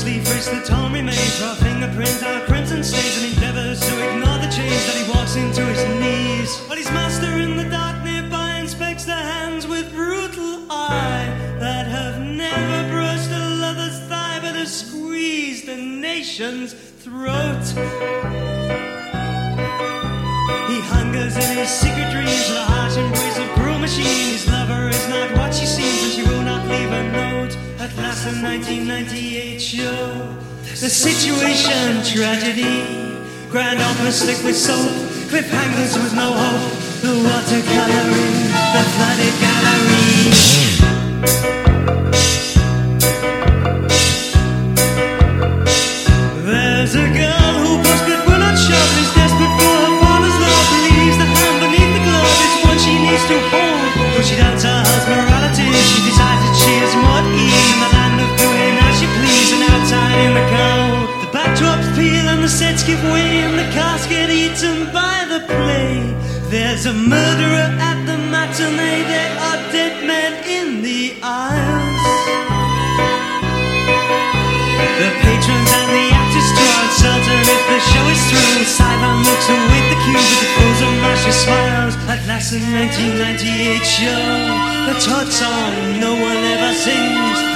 Briskly frisks the torn remains, raw fingerprints, our crimson stains, and endeavors to ignore the change that he walks into his knees. But his master in the dark nearby inspects the hands with brutal eye that have never brushed a lover's thigh but have squeezed a nation's throat. He hungers in his secret dreams the harsh embrace of cruel machine. His lover is not what she seems, and she will not leave a note. At last, the 1998 show. The situation, tragedy. Grand opera slick with soap. Cliffhangers with no hope. The watercoloring, the flooded gallery. And give way and the cast get eaten by the play. There's a murderer at the matinee. There are dead men in the aisles. The patrons and the actors draw uncertain if the show is through. Sideline looks await the cue with the pose of Marcia smiles. At last, the 1998 show, the Todd song no one ever sings.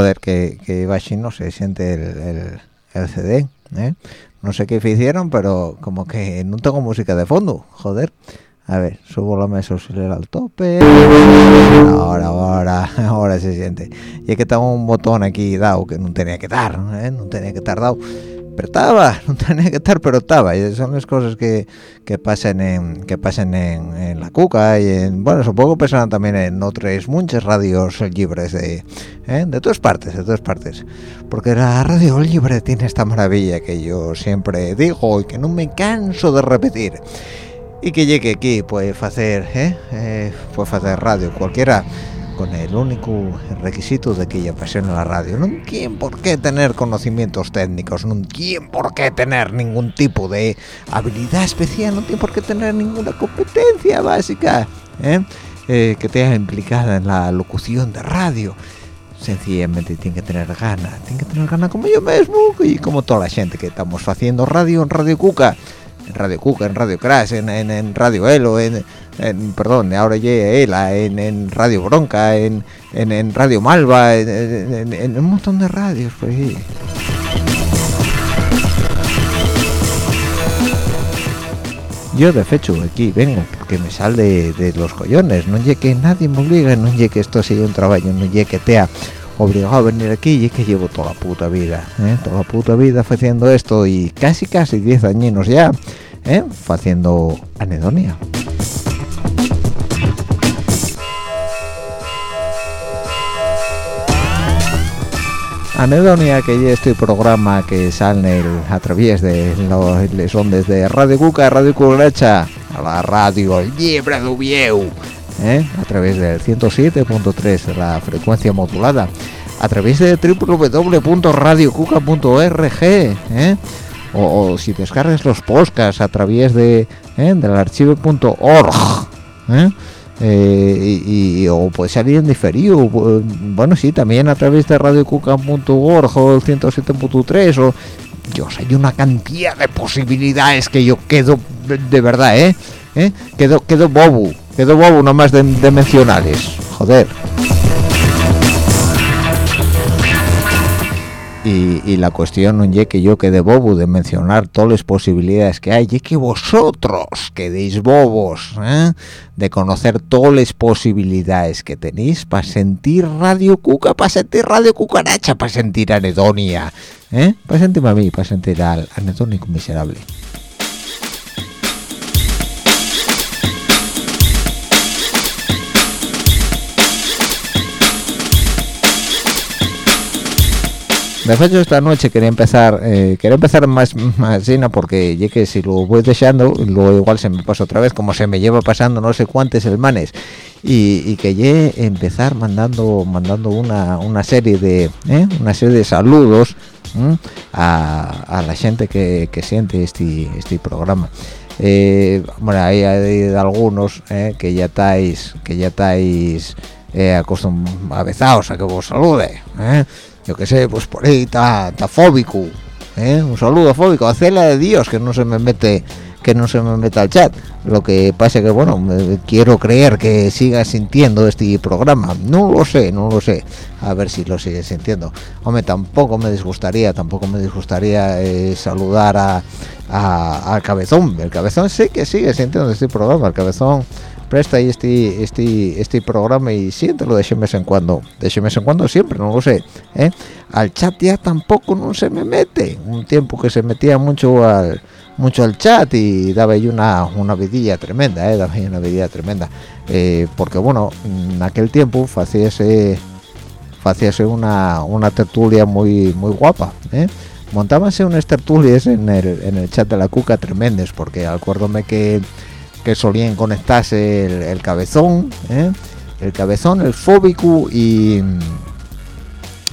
Joder, que, que no se siente el, el, el CD, ¿eh? No sé qué hicieron, pero como que no tengo música de fondo, joder. A ver, subo la mesa auxiliar al tope. Ahora, ahora, ahora se siente. Y es que tengo un botón aquí dado que no tenía que dar, ¿eh? No tenía que estar dado. Pero estaba, no tenía que estar, pero estaba. Y son las cosas que, que pasan en que pasan en, la cuca y en, bueno, supongo que pasan también en otras muchas radios libres de, ¿eh? de todas partes, de todas partes. Porque la radio libre tiene esta maravilla que yo siempre digo y que no me canso de repetir y que llegue aquí puede hacer ¿eh? Eh, puede hacer radio cualquiera con el único requisito de que ella apasione la radio no tiene por qué tener conocimientos técnicos no tiene por qué tener ningún tipo de habilidad especial no tiene por qué tener ninguna competencia básica ¿eh? Eh, que esté implicada en la locución de radio sencillamente tiene que tener ganas tiene que tener ganas como yo mismo y como toda la gente que estamos haciendo radio en Radio Cuca en Radio Cuca, en Radio Crash, en, en, en Radio Elo, en, en, perdón, ahora ya Ela, en, Radio Bronca, en, en, Radio Malva, en, un montón de radios, pues sí. Yo de hecho aquí vengo porque me sale de, de los collones, no llegue que nadie me obliga, no llegue que esto sea un trabajo, no llegue que te ha obligado a venir aquí y es que llevo toda la puta vida, ¿eh? toda la puta vida haciendo esto y casi casi 10 añinos ya, ¿eh? haciendo anedonia. Anedonia, que ya este programa que sale a través de los ondas de Radio Cuca, Radio Cucaracha, a la radio de Vieu, ¿eh? a través del 107.3 de la frecuencia modulada, a través de www.radiocuca.org, ¿eh? o, si descargas los podcasts a través de ¿eh? del archivo.org, ¿eh? Eh, y, o puede salir en diferido bueno sí también a través de radiocuca.org o el 107.3 o yo hay una cantidad de posibilidades que yo quedo de verdad eh, ¿Eh? quedo quedo bobo quedo bobo nomás de, de joder y, la cuestión no es que yo quede bobo de mencionar todas las posibilidades que hay, y que vosotros quedéis bobos ¿eh? de conocer todas las posibilidades que tenéis para sentir Radio Cuca, para sentir Radio Cucaracha, para sentir Anedonia, ¿eh? para sentirme a mí, para sentir al anedónico miserable. De hecho esta noche quería empezar eh, quería empezar más más llena porque ya que si lo voy dejando luego igual se me pasa otra vez como se me lleva pasando no sé cuántos hermanes. Y, y que ya empezar mandando mandando una, una serie de ¿eh? una serie de saludos a, la gente que, siente este este programa. Eh, bueno hay, hay algunos que ya estáis que ya estáis acostumbrados a que vos salude yo qué sé, pues por ahí está fóbico, ¿eh? un saludo fóbico, hacerla de Dios que no se me mete que no se me meta al chat. Lo que pasa que bueno quiero creer que siga sintiendo este programa. No lo sé no lo sé. A ver si lo sigue sintiendo. Hombre tampoco me disgustaría tampoco me disgustaría eh, saludar a, a, cabezón. El cabezón sí que sigue sintiendo este programa el cabezón presta este este este programa y siéntelo de vez en cuando de vez en cuando siempre no lo sé ¿eh? al chat ya tampoco no se me mete un tiempo que se metía mucho al mucho al chat y daba ahí una una vidilla tremenda ¿eh? daba una vidilla tremenda eh, porque bueno en aquel tiempo hacíase hacíase una una tertulia muy muy guapa ¿eh? unas tertulias en el, en el chat de la cuca tremendes porque acuérdome que que solían conectarse el, cabezón, ¿eh? el cabezón, el fóbico y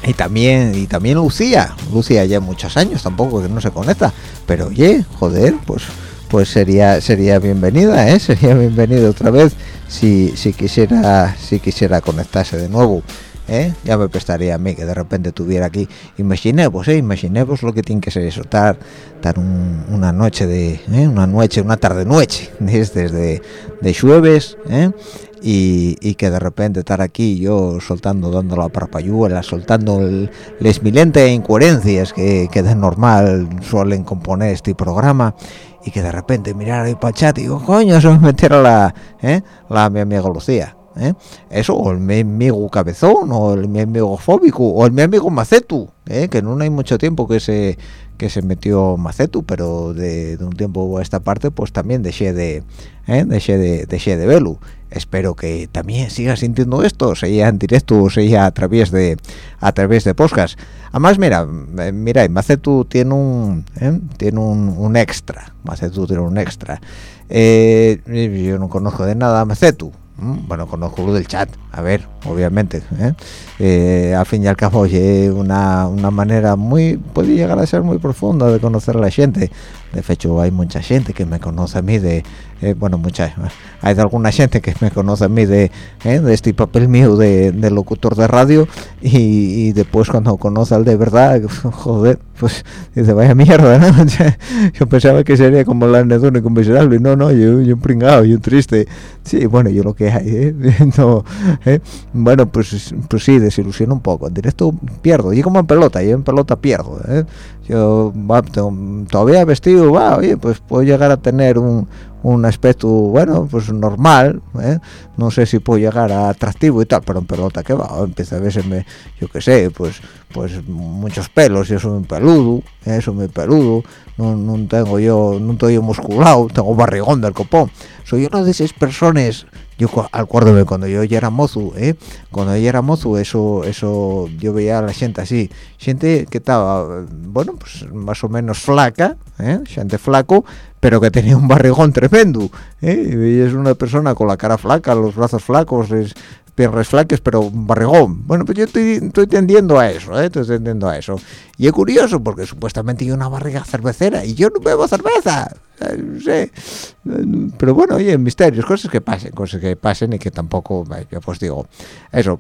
y también y también Lucía, Lucía ya muchos años tampoco que no se conecta, pero oye, joder, pues pues sería sería bienvenida, ¿eh? sería bienvenida otra vez si si quisiera si quisiera conectarse de nuevo. ¿Eh? ya me prestaría a mí que de repente tuviera aquí imaginemos ¿eh? imaginemos lo que tiene que ser eso estar, una noche de ¿eh? una noche una tarde noche desde de, de jueves ¿eh? y, que de repente estar aquí yo soltando dando la parpayuela soltando las milentes incoherencias que, que de normal suelen componer este programa y que de repente mirar ahí para el chat y digo coño se va a meter a la ¿eh? la mi amiga Lucía ¿eh? eso o el mi amigo cabezón o el mi amigo fóbico o el mi amigo macetu ¿eh? que no hay mucho tiempo que se que se metió macetu pero de, un tiempo a esta parte pues también dejé de ¿eh? dejé de dejé de verlo espero que también siga sintiendo esto sea en directo o sea a través de a través de podcast además mira mira macetu tiene un tiene un, extra macetu tiene un extra yo no conozco de nada macetu bueno conozco lo del chat a ver obviamente ¿eh? Eh, al fin y al cabo oye una, una manera muy puede llegar a ser muy profunda de conocer a la gente de hecho hay mucha gente que me conoce a mí de eh, bueno mucha hay de alguna gente que me conoce a mí de, de este papel mío de, locutor de radio y, después cuando conoce al de verdad joder pues dice vaya mierda ¿no? yo pensaba que sería como la anedónico miserable no no yo, yo un pringado yo un triste sí bueno yo lo que hay ¿eh? ¿eh? bueno pues pues sí desilusiono un poco en directo pierdo y como en pelota y en pelota pierdo yo todavía vestido va oye pues puedo llegar a tener un, un aspecto bueno pues normal ¿eh? no sé si puedo llegar a atractivo y tal pero en pelota que va empieza a verse yo qué sé pues pues muchos pelos yo soy muy peludo ¿eh? soy muy peludo no, tengo yo no estoy musculado tengo barrigón del copón soy una de esas personas yo acuérdame cuando yo ya era mozo ¿eh? cuando yo era mozo eso eso yo veía a la gente así gente que estaba bueno pues más o menos flaca ¿eh? gente flaco pero que tenía un barrigón tremendo ¿eh? y es una persona con la cara flaca los brazos flacos es, piernas flacas, pero un barrigón. Bueno, pues yo estoy, estoy tendiendo a eso, ¿eh? estoy tendiendo a eso. Y es curioso, porque supuestamente hay una barriga cervecera, y yo no bebo cerveza. Eh, no sé. Pero bueno, oye, misterios, cosas que pasen, cosas que pasen y que tampoco, eh, yo pues digo, eso,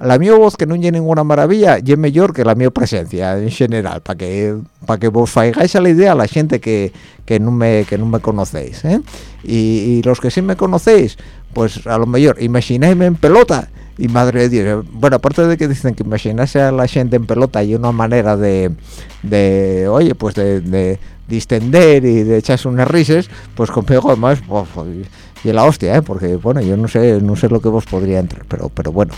la mi voz que no tiene ninguna maravilla, y es mejor que la mi presencia en general, para que para que vos faigáis a la idea a la gente que, que no me que no me conocéis, ¿eh? y, y los que sí me conocéis, pues a lo mejor imagináisme en pelota y madre de Dios, bueno, aparte de que dicen que imaginarse a la gente en pelota y una manera de, de oye, pues de, de distender y de echarse unas risas, pues conmigo además, y la hostia, ¿eh? porque bueno, yo no sé, no sé lo que vos podría entrar, pero, pero bueno.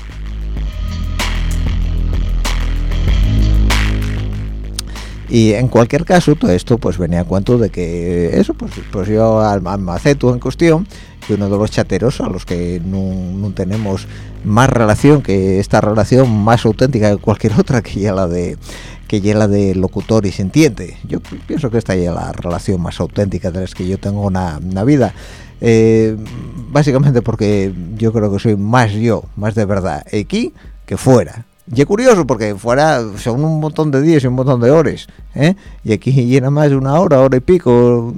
y en cualquier caso todo esto pues venía a cuento de que eso pues, pues yo al, maceto en cuestión que uno de los chateros a los que no, tenemos más relación que esta relación más auténtica que cualquier otra que ya la de que ya la de locutor y sintiente yo pienso que esta ya la relación más auténtica de las que yo tengo una, una vida. Eh, básicamente porque yo creo que soy más yo más de verdad aquí que fuera. Y es curioso porque fuera son un montón de días y un montón de horas, ¿eh? y aquí llena más una hora, hora y pico,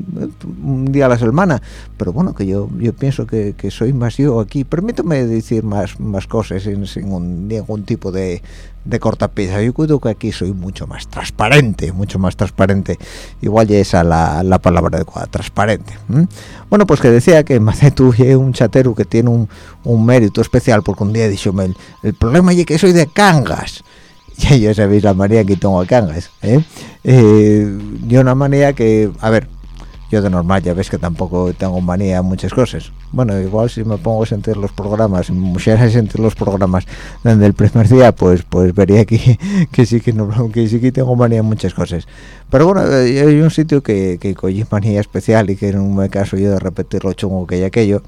un día a la semana. Pero bueno, que yo yo pienso que, soy más yo aquí. Permítame decir más más cosas sin, sin ningún tipo de, de cortapisa. Yo cuido que aquí soy mucho más transparente, mucho más transparente. Igual ya esa la, la palabra adecuada, transparente. Bueno, pues que decía que Macetu es un chatero que tiene un, un, mérito especial, porque un día dicho, el, el problema es que soy de Cangas. Ya yo sabéis la manía que tengo a Cangas. ¿eh? Eh, yo una manía que, a ver, yo de normal ya ves que tampoco tengo manía a muchas cosas bueno igual si me pongo a sentir los programas mujer a sentir los programas desde el primer día pues pues vería que, que sí que no que sí que tengo manía a muchas cosas pero bueno eh, hay un sitio que que cogí manía especial y que no me caso yo de repetir lo chungo que hay aquello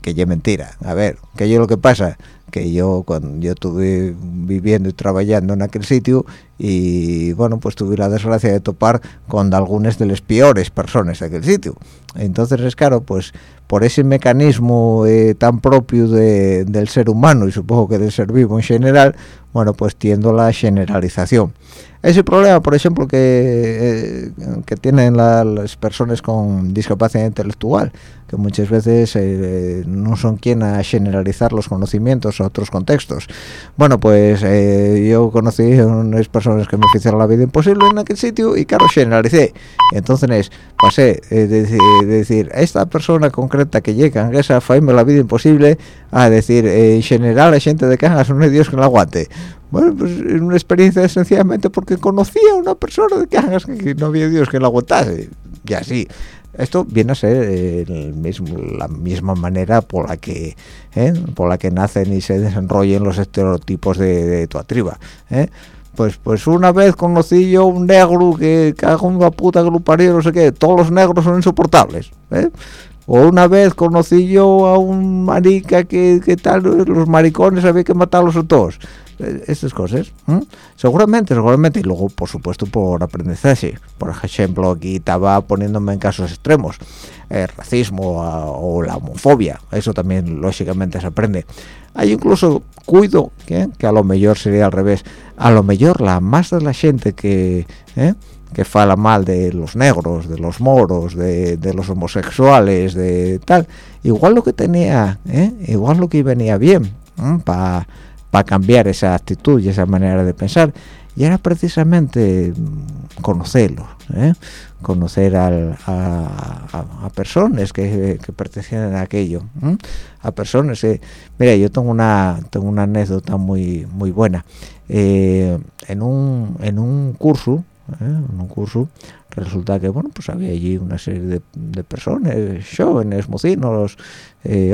que ya mentira a ver que yo lo que pasa que yo cuando yo estuve viviendo y trabajando en aquel sitio y bueno pues tuve la desgracia de topar con algunas de las peores personas de aquel sitio. Entonces es claro pues por ese mecanismo eh, tan propio del ser humano y supongo que del ser vivo en general bueno pues tiendo la generalización. Ese problema por ejemplo que, eh, que tienen las personas con discapacidad intelectual muchas veces eh, no son quien a generalizar los conocimientos a otros contextos bueno pues eh, yo conocí a unas personas que me hicieron la vida imposible en aquel sitio y claro generalicé entonces pasé de, decir esta persona concreta que llega a esa faime la vida imposible a decir en general la gente de Cangas no hay Dios que la aguante bueno, pues es una experiencia sencillamente porque conocía a una persona de Cangas que no había Dios que la aguantase. Y así. Esto viene a ser mismo, la misma manera por la que ¿eh? por la que nacen y se desarrollan los estereotipos de, tu triba. ¿eh? Pues, pues una vez conocí yo un negro que caga una puta que parió, no sé qué, todos los negros son insoportables. ¿eh? O una vez conocí yo a un marica que, que tal, los maricones había que matarlos a todos estas cosas seguramente seguramente. Y luego por supuesto por aprendizaje. Por ejemplo aquí estaba poniéndome en casos extremos. El racismo o la homofobia. Eso también lógicamente se aprende. Hay incluso cuido que, que a lo mejor sería al revés. A lo mejor la más de la gente que ¿eh? que fala mal de los negros, de los moros, de, de los homosexuales, de tal, igual lo que tenía, ¿eh? igual lo que venía bien para para cambiar esa actitud y esa manera de pensar y era precisamente mm, conocerlos ¿eh? conocer a, personas que, que, pertenecen a aquello a personas eh. mira yo tengo una tengo una anécdota muy muy buena eh, en un en un curso en un curso resulta que bueno pues había allí una serie de, de personas jóvenes mocinos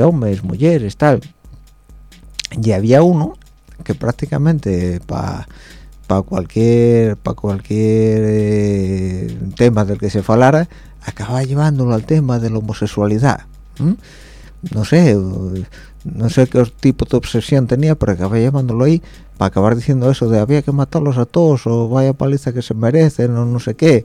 hombres mujeres tal y había uno que prácticamente para para cualquier para cualquier eh, tema del que se falara acaba llevándolo al tema de la homosexualidad no sé no sé qué tipo de obsesión tenía pero acaba llevándolo ahí para acabar diciendo eso de había que matarlos a todos o vaya paliza que se merecen o no sé qué.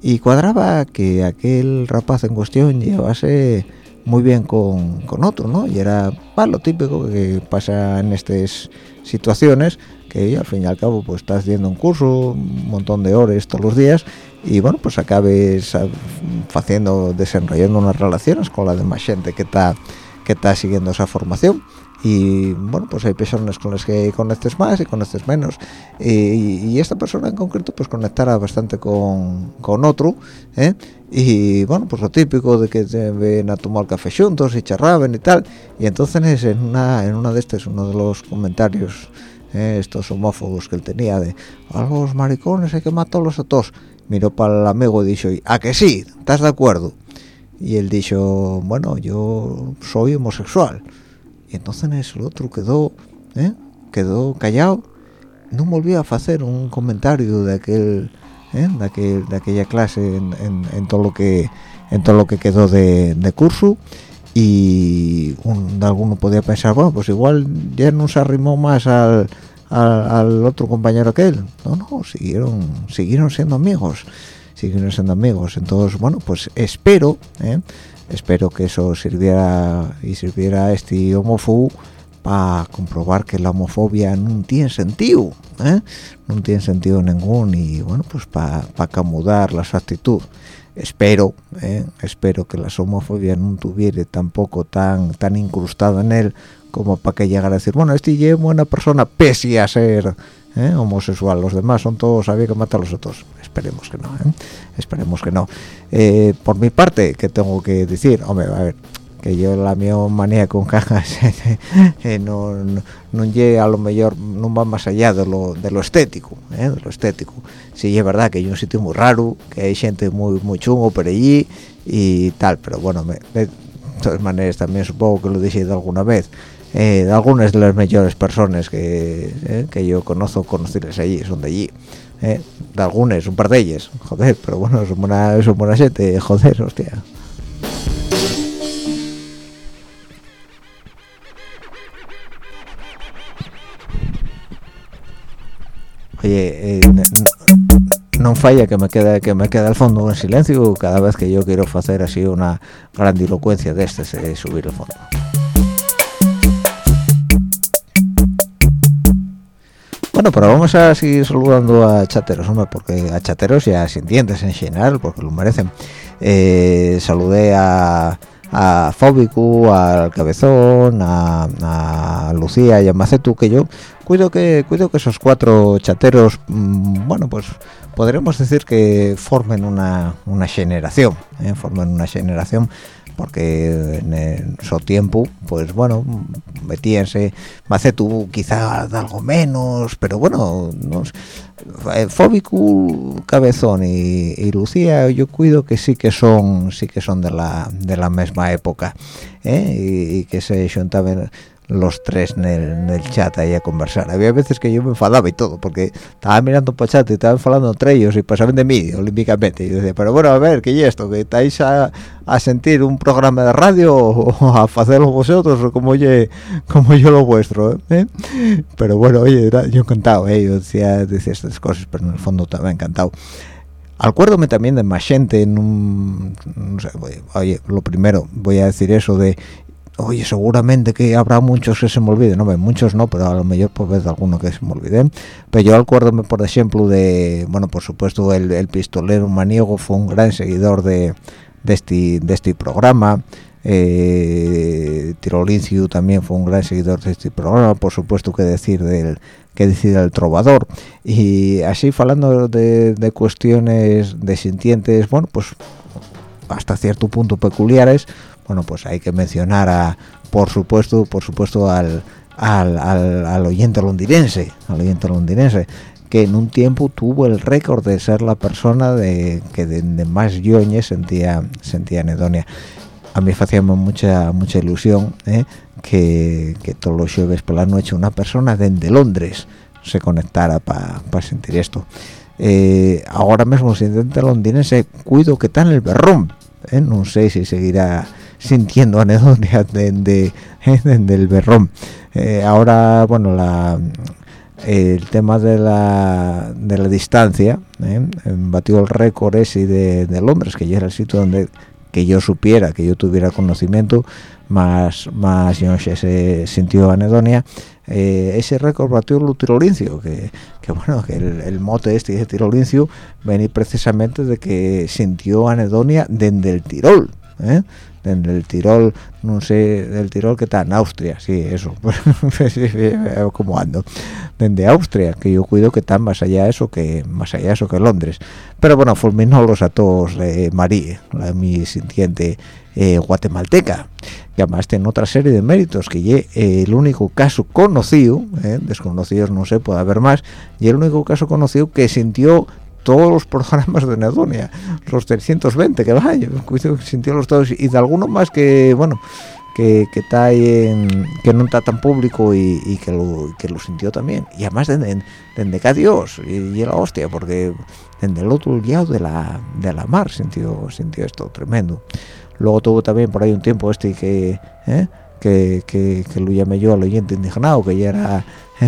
Y cuadraba que aquel rapaz en cuestión llevase muy bien con, con otro, ¿no? Y era lo típico que pasa en estas situaciones, que al fin y al cabo pues estás haciendo un curso, un montón de horas todos los días, y bueno, pues acabes haciendo, desenrollando unas relaciones con la demás gente que está que está siguiendo esa formación y bueno pues hay personas con las que conectes más y conectes menos. Y, esta persona en concreto pues conectará bastante con, con otro ¿eh? y bueno pues lo típico de que se ven a tomar café juntos y charraben y tal. Y entonces en una en una de estas uno de los comentarios ¿eh? estos homófobos que él tenía de a los maricones hay que matarlos a todos miró para el amigo y dijo a que sí estás de acuerdo y él dijo bueno yo soy homosexual y entonces el otro quedó ¿eh? quedó callado no volvió a hacer un comentario de aquel ¿eh? de, aquella clase en, todo lo que en todo lo que quedó de, curso y un, alguno podía pensar bueno pues igual ya no se arrimó más al, al, otro compañero que él no no siguieron siguieron siendo amigos siguieron siendo amigos entonces bueno pues espero ¿eh? Espero que eso sirviera y sirviera a este homófobo para comprobar que la homofobia no tiene sentido ¿eh? no tiene sentido ningún y bueno pues para pa camudar la su actitud espero ¿eh? espero que la homofobia no tuviera tampoco tan tan incrustada en él como para que llegara a decir bueno este es buena persona pese a ser ¿eh? homosexual los demás son todos había que matar a los otros esperemos que no ¿eh? esperemos que no eh, por mi parte que tengo que decir hombre a ver que yo la mi manía con cajas no, no, no a lo mejor no va más allá de lo, de lo estético de lo estético sí es verdad que hay un sitio muy raro que hay gente muy muy chungo por allí y tal pero bueno de todas maneras también supongo que lo dije de alguna vez eh, algunas de las mejores personas que, eh, que yo conozco, conocerles allí, son de allí. Eh, de algunas, un par de ellas, joder, pero bueno, son buena, son buena gente, joder, hostia. Oye, eh, no falla que me queda que me queda al fondo en silencio cada vez que yo quiero hacer así una grandilocuencia de este, subir el fondo. Bueno, pero vamos a seguir saludando a chateros, hombre, porque a chateros y a sintientes en general, porque lo merecen. Eh, saludé a, a Fóbico, al Cabezón, a, Lucía y a Macetu, que yo cuido que cuido que esos cuatro chateros, mm, bueno, pues podremos decir que formen una, generación, ¿eh? formen una generación porque en, su tiempo pues bueno metíanse Macetu quizá algo menos pero bueno no, eh, Fóbico Cabezón y, Lucía yo cuido que sí que son sí que son de la de la misma época ¿eh? y, que se juntaban los tres en el, chat ahí a conversar. Había veces que yo me enfadaba y todo, porque estaba mirando por chat y estaban hablando entre ellos y pasaban de mí, olímpicamente. Y yo decía, pero bueno, a ver, ¿qué es esto? ¿Que estáis a, sentir un programa de radio o a hacerlo vosotros o como, oye, como yo lo vuestro? ¿eh? Pero bueno, oye, yo encantado, ¿eh? yo decía, decía estas cosas, pero en el fondo estaba encantado. Acuérdome también de más gente en un... No sé, oye, lo primero, voy a decir eso de oye, seguramente que habrá muchos que se me olviden, no, muchos no, pero a lo mejor pues ves alguno que se me olvide. Pero yo acuérdome, por ejemplo, de, bueno, por supuesto, el, pistolero maniego fue un gran seguidor de, de, este, de este programa. Eh, Tirolinciu también fue un gran seguidor de este programa, por supuesto que decir del que decir el trovador y así hablando de, de cuestiones de sintientes, bueno, pues hasta cierto punto peculiares, bueno pues hay que mencionar a por supuesto por supuesto al al, oyente londinense al oyente londinense que en un tiempo tuvo el récord de ser la persona de que de, más yoñes sentía sentía anedonia a mí hacía mucha mucha ilusión ¿eh? que, que todos los jueves por la noche una persona desde Londres se conectara para sentir esto eh, ahora mismo se intenta londinense cuido que está en el berrón ¿eh? no sé si seguirá sintiendo anedonia de, del berrón. Eh, ahora bueno la el tema de la, de la distancia batió el récord ese de, de Londres que ya era el sitio donde que yo supiera que yo tuviera conocimiento más más se sintió anedonia eh, ese récord batió el tirolincio que, que bueno que el, mote este de tirolincio venía precisamente de que sintió anedonia desde el Tirol ¿eh? desde el Tirol no sé del Tirol que está en Austria sí eso. Como ando desde Austria que yo cuido que está más allá eso que más allá eso que Londres. Pero bueno fulminó los a todos de María la mi sintiente eh, guatemalteca que además tiene otra serie de méritos que es el único caso conocido eh, desconocidos no sé puede haber más y el único caso conocido que sintió todos los programas de Nedonia los 320 que vaya sintió los todos y de alguno más que bueno que, que está en, que no está tan público y, que lo que lo sintió también y además desde de, Dios y, y, la hostia porque desde el otro lado de la de la mar sintió sintió esto tremendo luego tuvo también por ahí un tiempo este que ¿eh? que, que, lo llamé yo al oyente indignado que ya era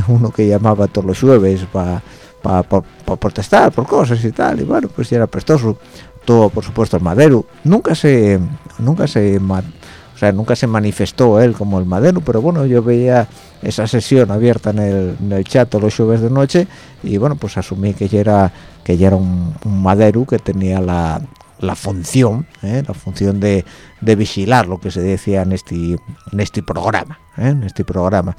uno que llamaba todos los jueves para protestar por cosas y tal y bueno pues ya era prestoso todo por supuesto el madero. Nunca se nunca se o sea nunca se manifestó él como el madero pero bueno yo veía esa sesión abierta en el, en el chat los jueves de noche y bueno pues asumí que ya era que era un, un madero que tenía la, la función, ¿eh? la función de, de, vigilar lo que se decía en este, en este programa, ¿eh? en este programa.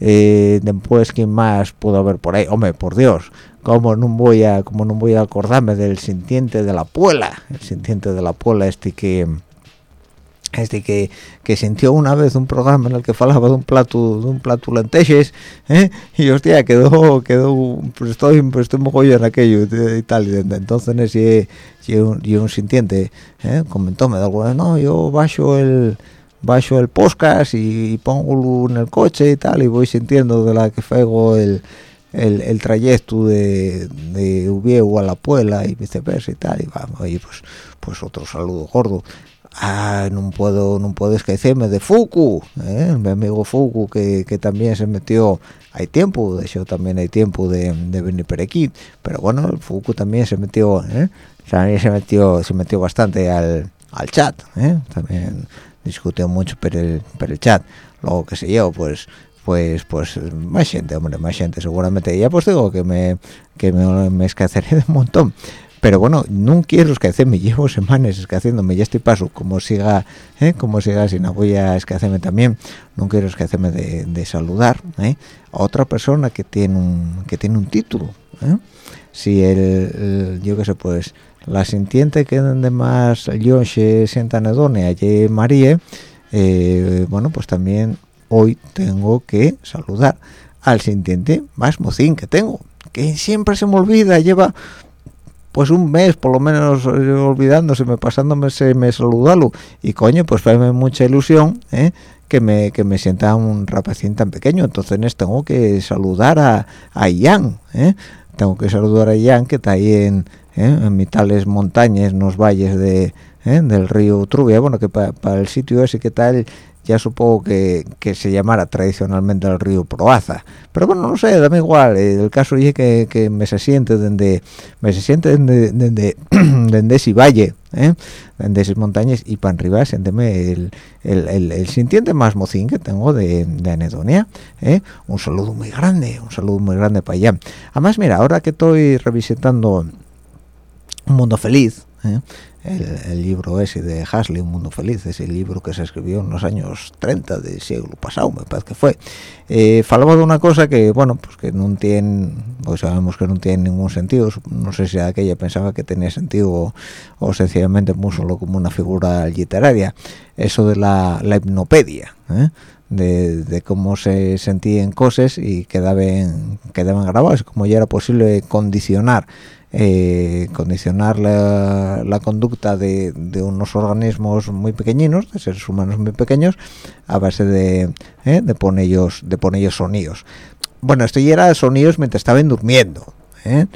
Eh, después, ¿quién más pudo haber por ahí? Hombre, por Dios, ¿cómo no voy a, cómo no voy a acordarme del sintiente de la puela? El sintiente de la puela este que este que, que sintió una vez un programa en el que falaba de un plato de un plato lentejes ¿eh? y hostia quedó quedó pues estoy pues estoy en aquello y tal y entonces ese yo, yo un sintiente ¿eh? comentóme de algo no yo bajo el bajo el podcast y, pongo en el coche y tal y voy sintiendo de la que fego el el, el trayecto de, de a la Puela y viceversa y tal y vamos ahí pues pues otro saludo gordo ah, no puedo no puedo esquecerme de Fuku ¿eh? mi amigo Fuku que, que, también se metió hay tiempo de hecho también hay tiempo de, de venir por aquí pero bueno el Fuku también se metió ¿eh? también se metió se metió bastante al, al chat ¿eh? también discutió mucho por el, por el chat luego que sé yo pues pues pues más gente hombre más gente seguramente ya pues digo que me que me, me escaceré de un montón pero bueno no quiero me llevo semanas escaciéndome ya estoy paso como siga ¿eh? como siga si no voy a escacerme también no quiero escacerme de, de saludar ¿eh? a otra persona que tiene un que tiene un título ¿eh? si el, yo qué sé pues la sintiente que de más yo se sienta anedonia y María bueno pues también hoy tengo que saludar al sintiente más mocín que tengo que siempre se me olvida lleva pues un mes por lo menos eh, olvidándose, pasándome ese mes saludarlo y coño pues fue mucha ilusión ¿eh? que me que me sienta un rapacín tan pequeño entonces tengo que saludar a, a Ian ¿eh? tengo que saludar a Ian que está ahí en, ¿eh? en mitades montañas en los valles de del río Trubia bueno que para el sitio ese que tal ya supongo que, que, se llamara tradicionalmente el río Proaza pero bueno no sé dame igual eh, el caso es que, que, me se siente desde me se siente desde desde ese valle ¿eh? desde esas montañas y para arriba siénteme el, el, el, el, sintiente más mocín que tengo de, de anedonia ¿eh? un saludo muy grande un saludo muy grande para allá además mira ahora que estoy revisitando un mundo feliz ¿eh? El, libro ese de Hasley, Un Mundo Feliz, ese libro que se escribió en los años 30 del siglo pasado, me parece que fue. Eh, falaba de una cosa que, bueno, pues que no tiene, pues sabemos que no tiene ningún sentido, no sé si aquella pensaba que tenía sentido o, sencillamente muy solo como una figura literaria, eso de la, la hipnopedia, ¿eh? de, cómo se sentían cosas y quedaban, quedaban grabadas, como ya era posible condicionar eh, condicionar la, conducta de, unos organismos muy pequeñinos, de seres humanos muy pequeños, a base de, eh, de poner de sonidos. Bueno, esto ya era sonidos mientras estaban durmiendo. ¿eh?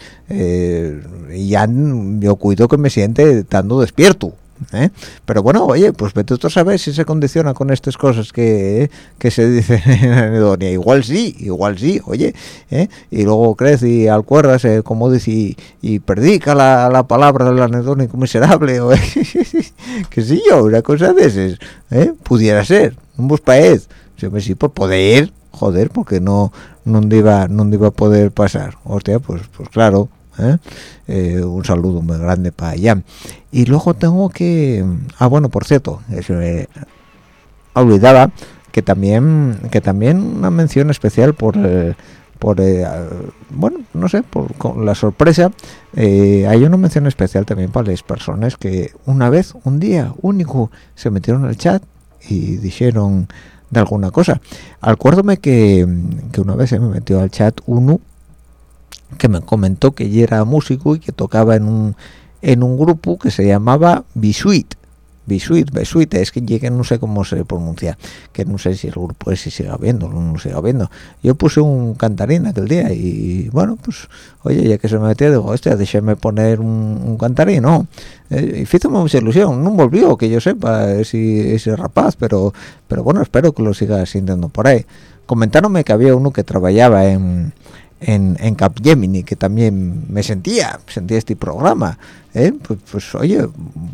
y ya yo cuido que me siente estando despierto ¿eh? pero bueno oye pues vete tú a saber si se condiciona con estas cosas que, que se dicen en anedonia igual sí igual sí oye ¿eh? y luego crece y alcuerdas como dice y, predica la, la, palabra del anedónico miserable que sí yo una cosa de esas ¿eh? pudiera ser un bus paez yo me sí por poder joder porque no no iba no iba a poder pasar hostia pues pues claro ¿eh? Eh, un saludo muy grande para allá y luego tengo que ah bueno por cierto eso olvidaba que también que también una mención especial por eh, por bueno no sé por con la sorpresa hay una mención especial también para las personas que una vez un día único se metieron al chat y dijeron de alguna cosa acuérdome que, que una vez se me metió al chat uno que me comentó que ya era músico y que tocaba en un en un grupo que se llamaba Bisuit Bisuit, Bisuit, es que llegue, no sé cómo se pronuncia, que no sé si el grupo ese siga viendo, no lo siga viendo. Yo puse un cantarín aquel día y bueno, pues, oye, ya que se me metió, digo, hostia, déjame poner un, cantarín, ¿no? Eh, y mucha ilusión, no volvió, que yo sepa, ese, ese rapaz, pero pero bueno, espero que lo siga sintiendo por ahí. Comentaronme que había uno que trabajaba en en, en Capgemini, que también me sentía, sentía este programa, ¿eh? pues, pues, oye,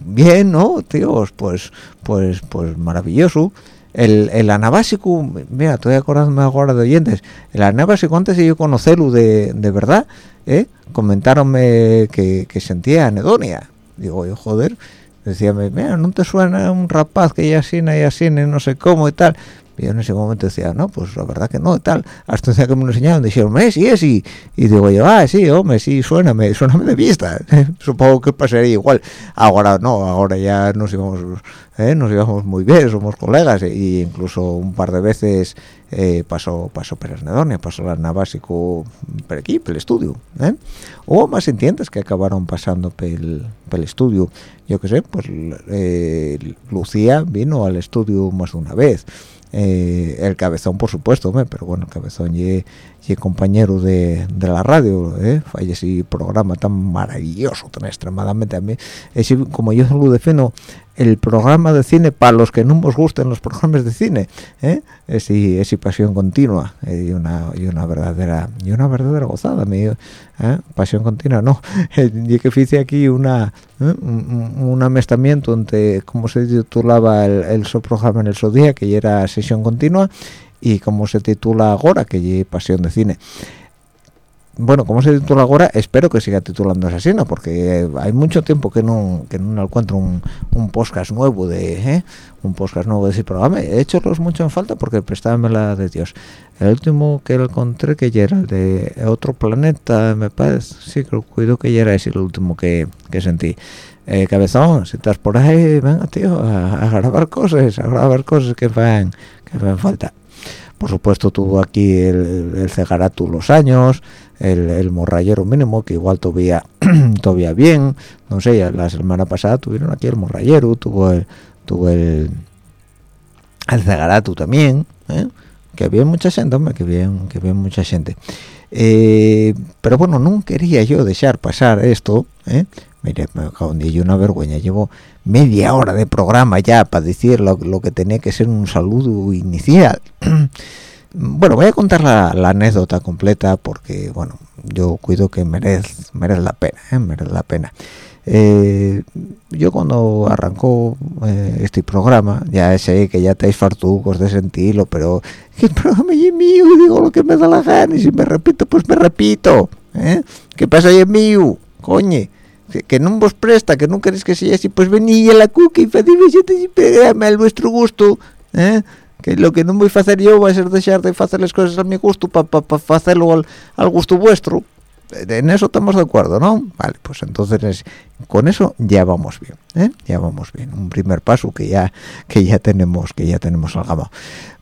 bien, ¿no, tíos? Pues, pues, pues maravilloso. El, el anabásico, mira, estoy acordándome ahora de oyentes, el anabásico antes de yo conocerlo de, de verdad, ¿eh? comentaronme que, que sentía anedonia. Digo, yo, joder, decíame, mira, ¿no te suena un rapaz que ya así, y así, no sé cómo y tal? Y yo en ese momento decía, no, pues la verdad que no, tal. Hasta un día que me lo enseñaron, dijeron, sí, sí. Y digo yo, ah, sí, hombre, sí, suéname, suéname de vista. Supongo que pasaría igual. Ahora no, ahora ya nos íbamos, eh, nos íbamos muy bien, somos colegas. E incluso un par de veces eh, pasó pasó Pérez Nedonia, pasó la Navasico por aquí, por el estudio. ¿eh? Hubo más entiendes que acabaron pasando por el estudio. Yo qué sé, pues eh, Lucía vino al estudio más de una vez. Eh, el cabezón por supuesto pero bueno el cabezón y, compañero de, la radio ¿eh? ese programa tan maravilloso tan extremadamente a mí como yo lo defino el programa de cine para los que no nos gusten los programas de cine ¿eh? es, es pasión continua y una y una verdadera y una verdadera gozada mi ¿eh? pasión continua no y que hice aquí una ¿eh? un, amestamiento entre cómo se titulaba el, el programa en el so día que era sesión continua y cómo se titula ahora que es pasión de cine bueno, ¿cómo se titula ahora? Espero que siga titulando así, ¿no? Porque hay mucho tiempo que no, que no encuentro un, un podcast nuevo de, ¿eh? un podcast nuevo de ese programa. He hecho los mucho en falta porque prestábame la de Dios. El último que encontré que ya era el de otro planeta, me parece. Sí, que cuido que ya era ese el último que, que sentí. Eh, cabezón, si estás por ahí, venga, tío, a, grabar cosas, a grabar cosas que van, que van falta. Por supuesto, tuvo aquí el, el Cegaratu los años, el, morrayero mínimo que igual todavía todavía bien no sé la semana pasada tuvieron aquí el morrayero tuvo el tuvo el el zagaratu también ¿eh? que había mucha gente hombre que bien que bien mucha gente eh, pero bueno no quería yo dejar pasar esto ¿eh? mire me acabo de una vergüenza llevo media hora de programa ya para decir lo, que tenía que ser un saludo inicial bueno voy a contar la, anécdota completa porque bueno yo cuido que merece merece la pena ¿eh? la pena eh, yo cuando arrancó eh, este programa ya sé que ya estáis fartucos de sentirlo pero el programa es mío y digo lo que me da la gana y si me repito pues me repito ¿eh? ¿qué pasa es mío? coño que, no vos presta, que no queréis que sea así, pues vení a la cuca y pedime al vuestro gusto, ¿eh? que lo que no voy a hacer yo va a ser dejar de hacer las cosas a mi gusto para pa, hacerlo al, gusto vuestro en eso estamos de acuerdo no vale pues entonces con eso ya vamos bien ¿eh? ya vamos bien. Un primer paso que ya que ya tenemos que ya tenemos al gama.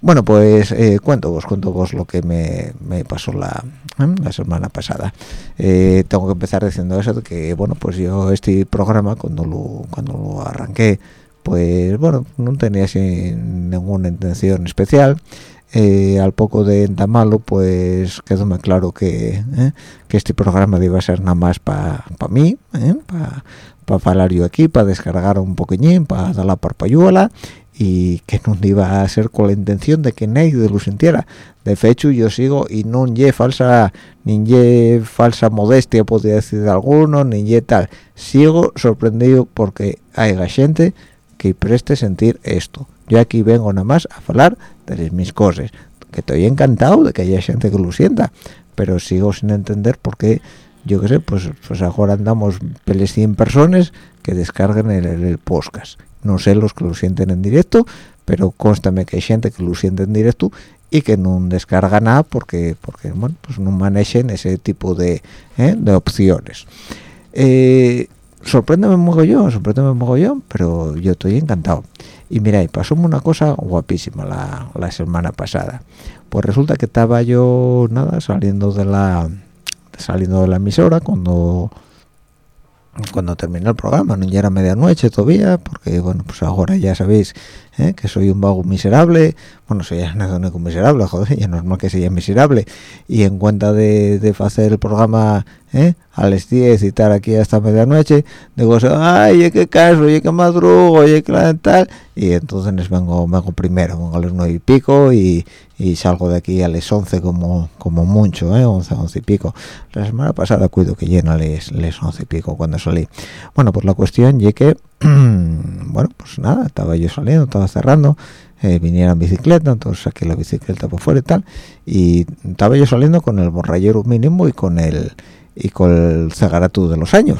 Bueno pues eh, cuento vos cuento vos lo que me, me pasó la, ¿eh? la semana pasada. Eh, tengo que empezar diciendo eso de que bueno pues yo este programa cuando lo cuando lo arranqué pues bueno no tenía ninguna intención especial eh, al poco de entamarlo pues quedó muy claro que, eh, que este programa iba a ser nada más para pa mí eh, para pa hablar yo aquí para descargar un poquillín para dar la parpayuela y que no iba a ser con la intención de que nadie lo sintiera. De hecho yo sigo y no ye falsa ni ye falsa modestia podría decir de alguno ni ye tal. Sigo sorprendido porque hay gente que preste sentir esto. Yo aquí vengo nada más a hablar de mis cosas que estoy encantado de que haya gente que lo sienta pero sigo sin entender por qué yo qué sé pues pues ahora andamos peles 100 personas que descarguen el, el, podcast no sé los que lo sienten en directo pero constame que hay gente que lo siente en directo y que no descarga nada porque porque bueno pues no manejen ese tipo de, ¿eh? de opciones eh, sorpréndeme mogollón sorpréndeme mogollón pero yo estoy encantado y mira, y pasóme una cosa guapísima la, semana pasada. Pues resulta que estaba yo, nada, saliendo de la saliendo de la emisora cuando cuando terminó el programa, no ya era medianoche todavía, porque bueno, pues ahora ya sabéis ¿eh? que soy un vago miserable, bueno, soy un único miserable, joder, ya normal que sea miserable, y en cuenta de, de hacer el programa ¿eh? a las 10 y estar aquí hasta medianoche, digo, ay, qué caso, oye, qué madrugo, oye, tal, y entonces vengo, vengo primero, vengo a las 9 y pico y, y salgo de aquí a las 11 como, como mucho, ¿eh? 11, 11 y pico. La semana pasada cuido que llena les, les 11 y pico cuando salí. Bueno, pues la cuestión es que, bueno, pues nada, estaba yo saliendo, estaba cerrando, eh, viniera bicicleta, entonces saqué la bicicleta por fuera y tal, y estaba yo saliendo con el borrallero mínimo y con el y con el zagaratu de los años.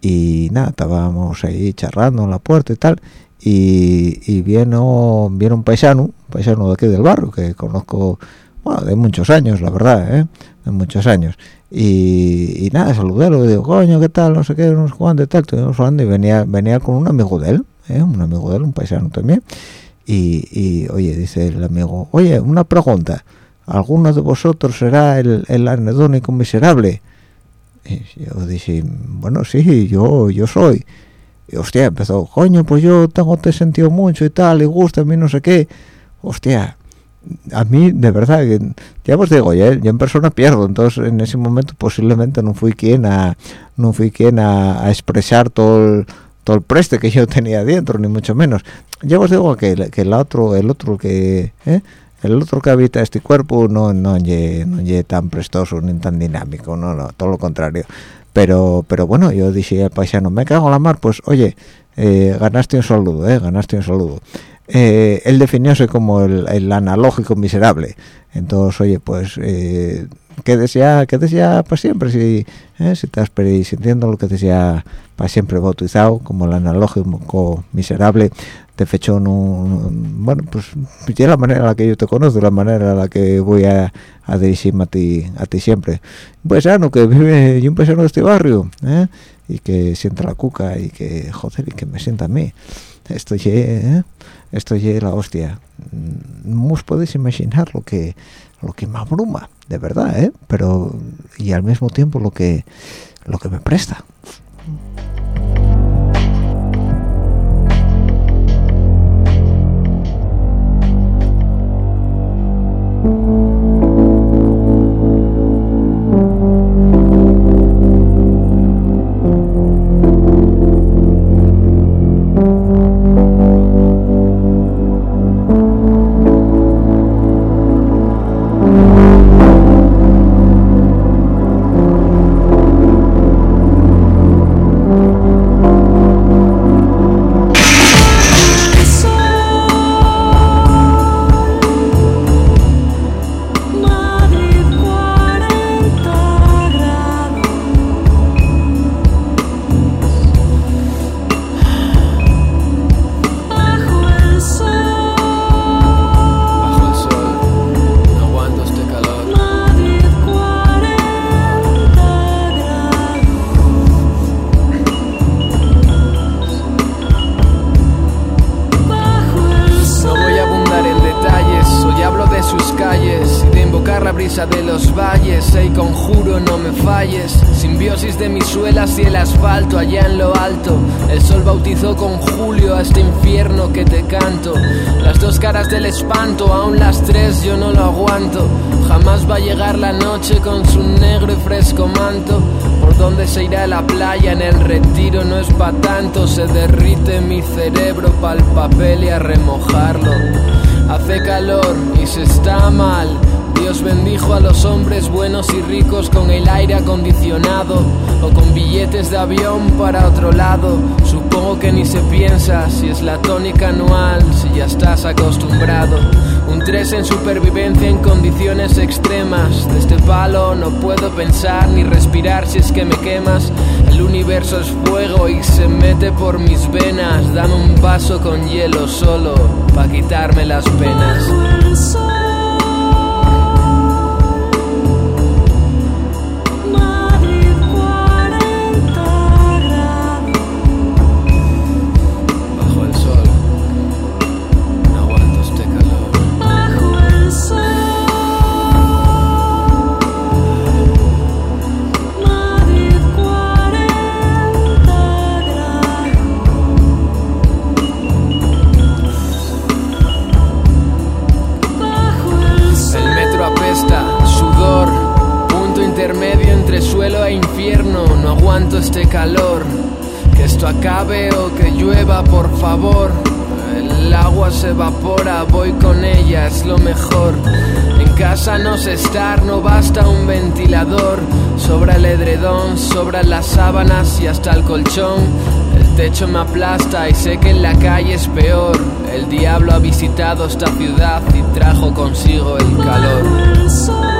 Y nada, estábamos ahí charrando en la puerta y tal, y, y vino, vino un paisano, un paisano de aquí del barrio, que conozco, bueno, de muchos años, la verdad, ¿eh? de muchos años. Y, y nada, saludélo, digo, coño, ¿qué tal? No sé qué, no sé cuánto y tal, estuvimos hablando y venía, venía con un amigo de él, ¿eh? un amigo de él, un paisano también, y, y, oye, dice el amigo, oye, una pregunta, ¿alguno de vosotros será el, el anedónico miserable? Y yo dije, bueno, sí, yo, yo soy. Y hostia, empezó, coño, pues yo tengo te sentido mucho y tal, y gusta a mí no sé qué. Hostia, a mí, de verdad, ya os digo, ya, ya en persona pierdo, entonces en ese momento posiblemente no fui quien a, no fui quien a, a expresar todo el, todo el preste que yo tenía dentro, ni mucho menos. Ya os digo que, que el otro, el otro que, ¿eh? el otro que habita este cuerpo no no ye, no ye tan prestoso ni tan dinámico no no todo lo contrario pero pero bueno yo dije al paisano me cago en la mar pues oye eh, ganaste un saludo eh ganaste un saludo eh, él definióse como el, el, analógico miserable entonces oye pues eh, que desea para siempre si eh, si estás sintiendo lo que desea para siempre bautizado como el analógico miserable te fechó un, bueno pues ya la manera en la que yo te conozco la manera en la que voy a, a dirigirme a ti a ti siempre un paisano que vive y un paisano de este barrio ¿eh? y que sienta la cuca y que joder y que me sienta a mí esto ¿eh? Esto ya la hostia no os podéis imaginar lo que lo que me abruma de verdad ¿eh? pero y al mismo tiempo lo que lo que me presta mi cerebro pa'l papel y a remojarlo. Hace calor y se está mal. Dios bendijo a los hombres buenos y ricos con el aire acondicionado o con billetes de avión para otro lado. Supongo que ni se piensa si es la tónica anual, si ya estás acostumbrado. Un 3 en supervivencia en condiciones extremas. De este palo no puedo pensar ni respirar si es que me quemas. El universo es fuego y se mete por mis venas. Dame un vaso con hielo solo para quitarme las penas. Voy con ella, es lo mejor. En casa no sé estar, no basta un ventilador. Sobra el edredón, sobran las sábanas y hasta el colchón. El techo me aplasta y sé que en la calle es peor. El diablo ha visitado esta ciudad y trajo consigo el calor.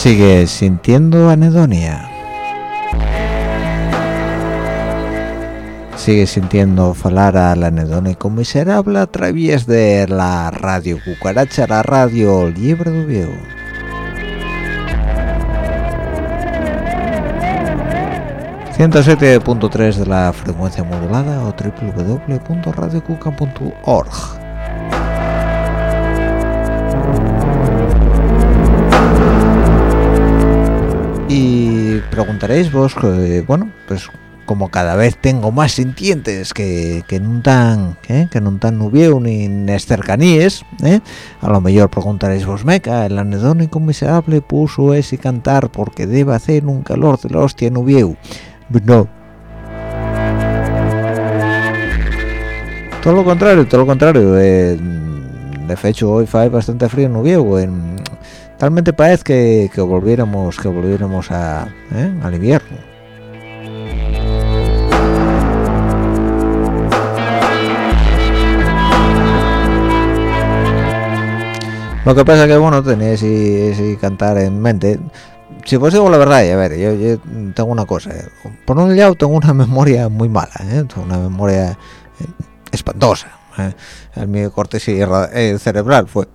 Sigue sintiendo anedonia. Sigue sintiendo falar al anedónico miserable a través de la radio cucaracha, la radio libre de Vigo. ...107.3 de la frecuencia modulada o www.radiocuca.org preguntaréis vos, eh, bueno, pues como cada vez tengo más sintientes que, que no tan ¿eh? que no tan nubieu ni en cercanías ¿eh? a lo mejor preguntaréis vos meca el anedónico miserable puso ese cantar porque debe hacer un calor de la hostia nubieu no todo lo contrario todo lo contrario de hecho hoy fue bastante frío en nubieu en, talmente parece que, que volviéramos que volviéramos a, ¿eh? al invierno Lo que pasa que, bueno, tenía ese, cantar en mente. Si digo la verdad, a ver, yo, tengo una cosa. Eh, por un lado tengo una memoria muy mala, ¿eh? una memoria eh, espantosa. El mi corte cerebral fue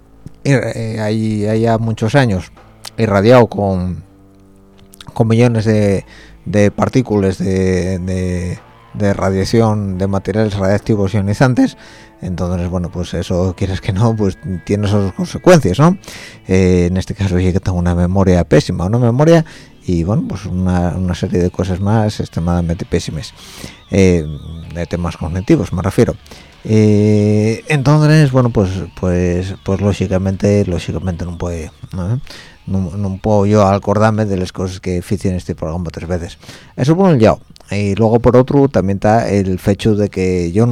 ahí ya muchos años irradiado con, con millones de, de partículas de, de radiación de materiales radiactivos ionizantes entonces bueno pues eso quieres que no pues tiene sus consecuencias no eh, en este caso que tengo una memoria pésima una memoria y bueno pues una, una serie de cosas más extremadamente pésimas. Eh, de temas cognitivos me refiero eh, entonces bueno pues pues pues lógicamente lógicamente no puede ¿no? No, puedo yo acordarme de las cosas que hice en este programa tres veces eso por un lado y luego por otro también está el hecho de que yo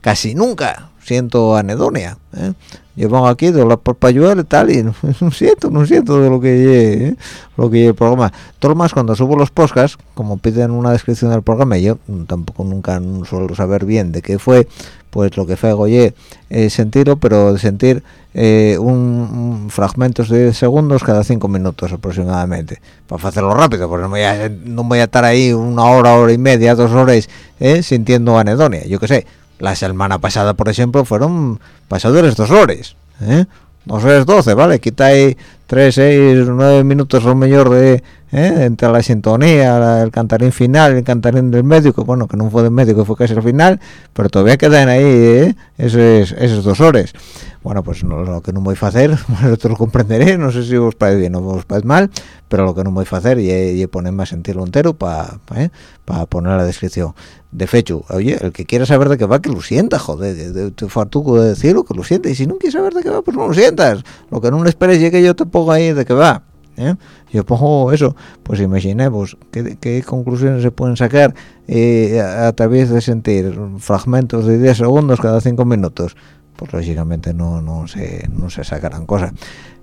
casi nunca siento anedonia ¿eh? yo pongo aquí de la por y tal y no, siento no siento de lo que llegue, ¿eh? lo que el programa todo más cuando subo los podcasts como piden una descripción del programa yo tampoco nunca suelo saber bien de qué fue pues lo que fue oye eh, sentirlo pero sentir eh, un, fragmentos de segundos cada cinco minutos aproximadamente para hacerlo rápido porque no voy, a, no voy a estar ahí una hora hora y media dos horas eh, sintiendo anedonia yo qué sé la semana pasada por ejemplo fueron pasadores dos horas ¿eh? dos horas doce vale quita ahí tres seis nueve minutos lo mejor de ¿eh? entre la sintonía, el cantarín final, el cantarín del médico, bueno, que no fue del médico, fue casi el final, pero todavía quedan ahí ¿eh? esos, esos dos horas. Bueno, pues lo que no voy a hacer, vosotros comprenderé, no sé si os parece bien o os parece mal, pero lo que no voy a hacer y, ponerme a sentirlo entero para ¿eh? poner la descripción. De hecho, oye, el que quiera saber de qué va, que lo sienta, joder, de, tu fartuco de decirlo, que lo sienta, y si no quieres saber de qué va, pues no lo sientas. Lo que no le esperes es que yo te ponga ahí de qué va. ¿eh? yo pongo eso pues imaginemos qué, qué conclusiones se pueden sacar eh, a, través de sentir fragmentos de 10 segundos cada 5 minutos pues lógicamente no, no, se, no se sacarán cosas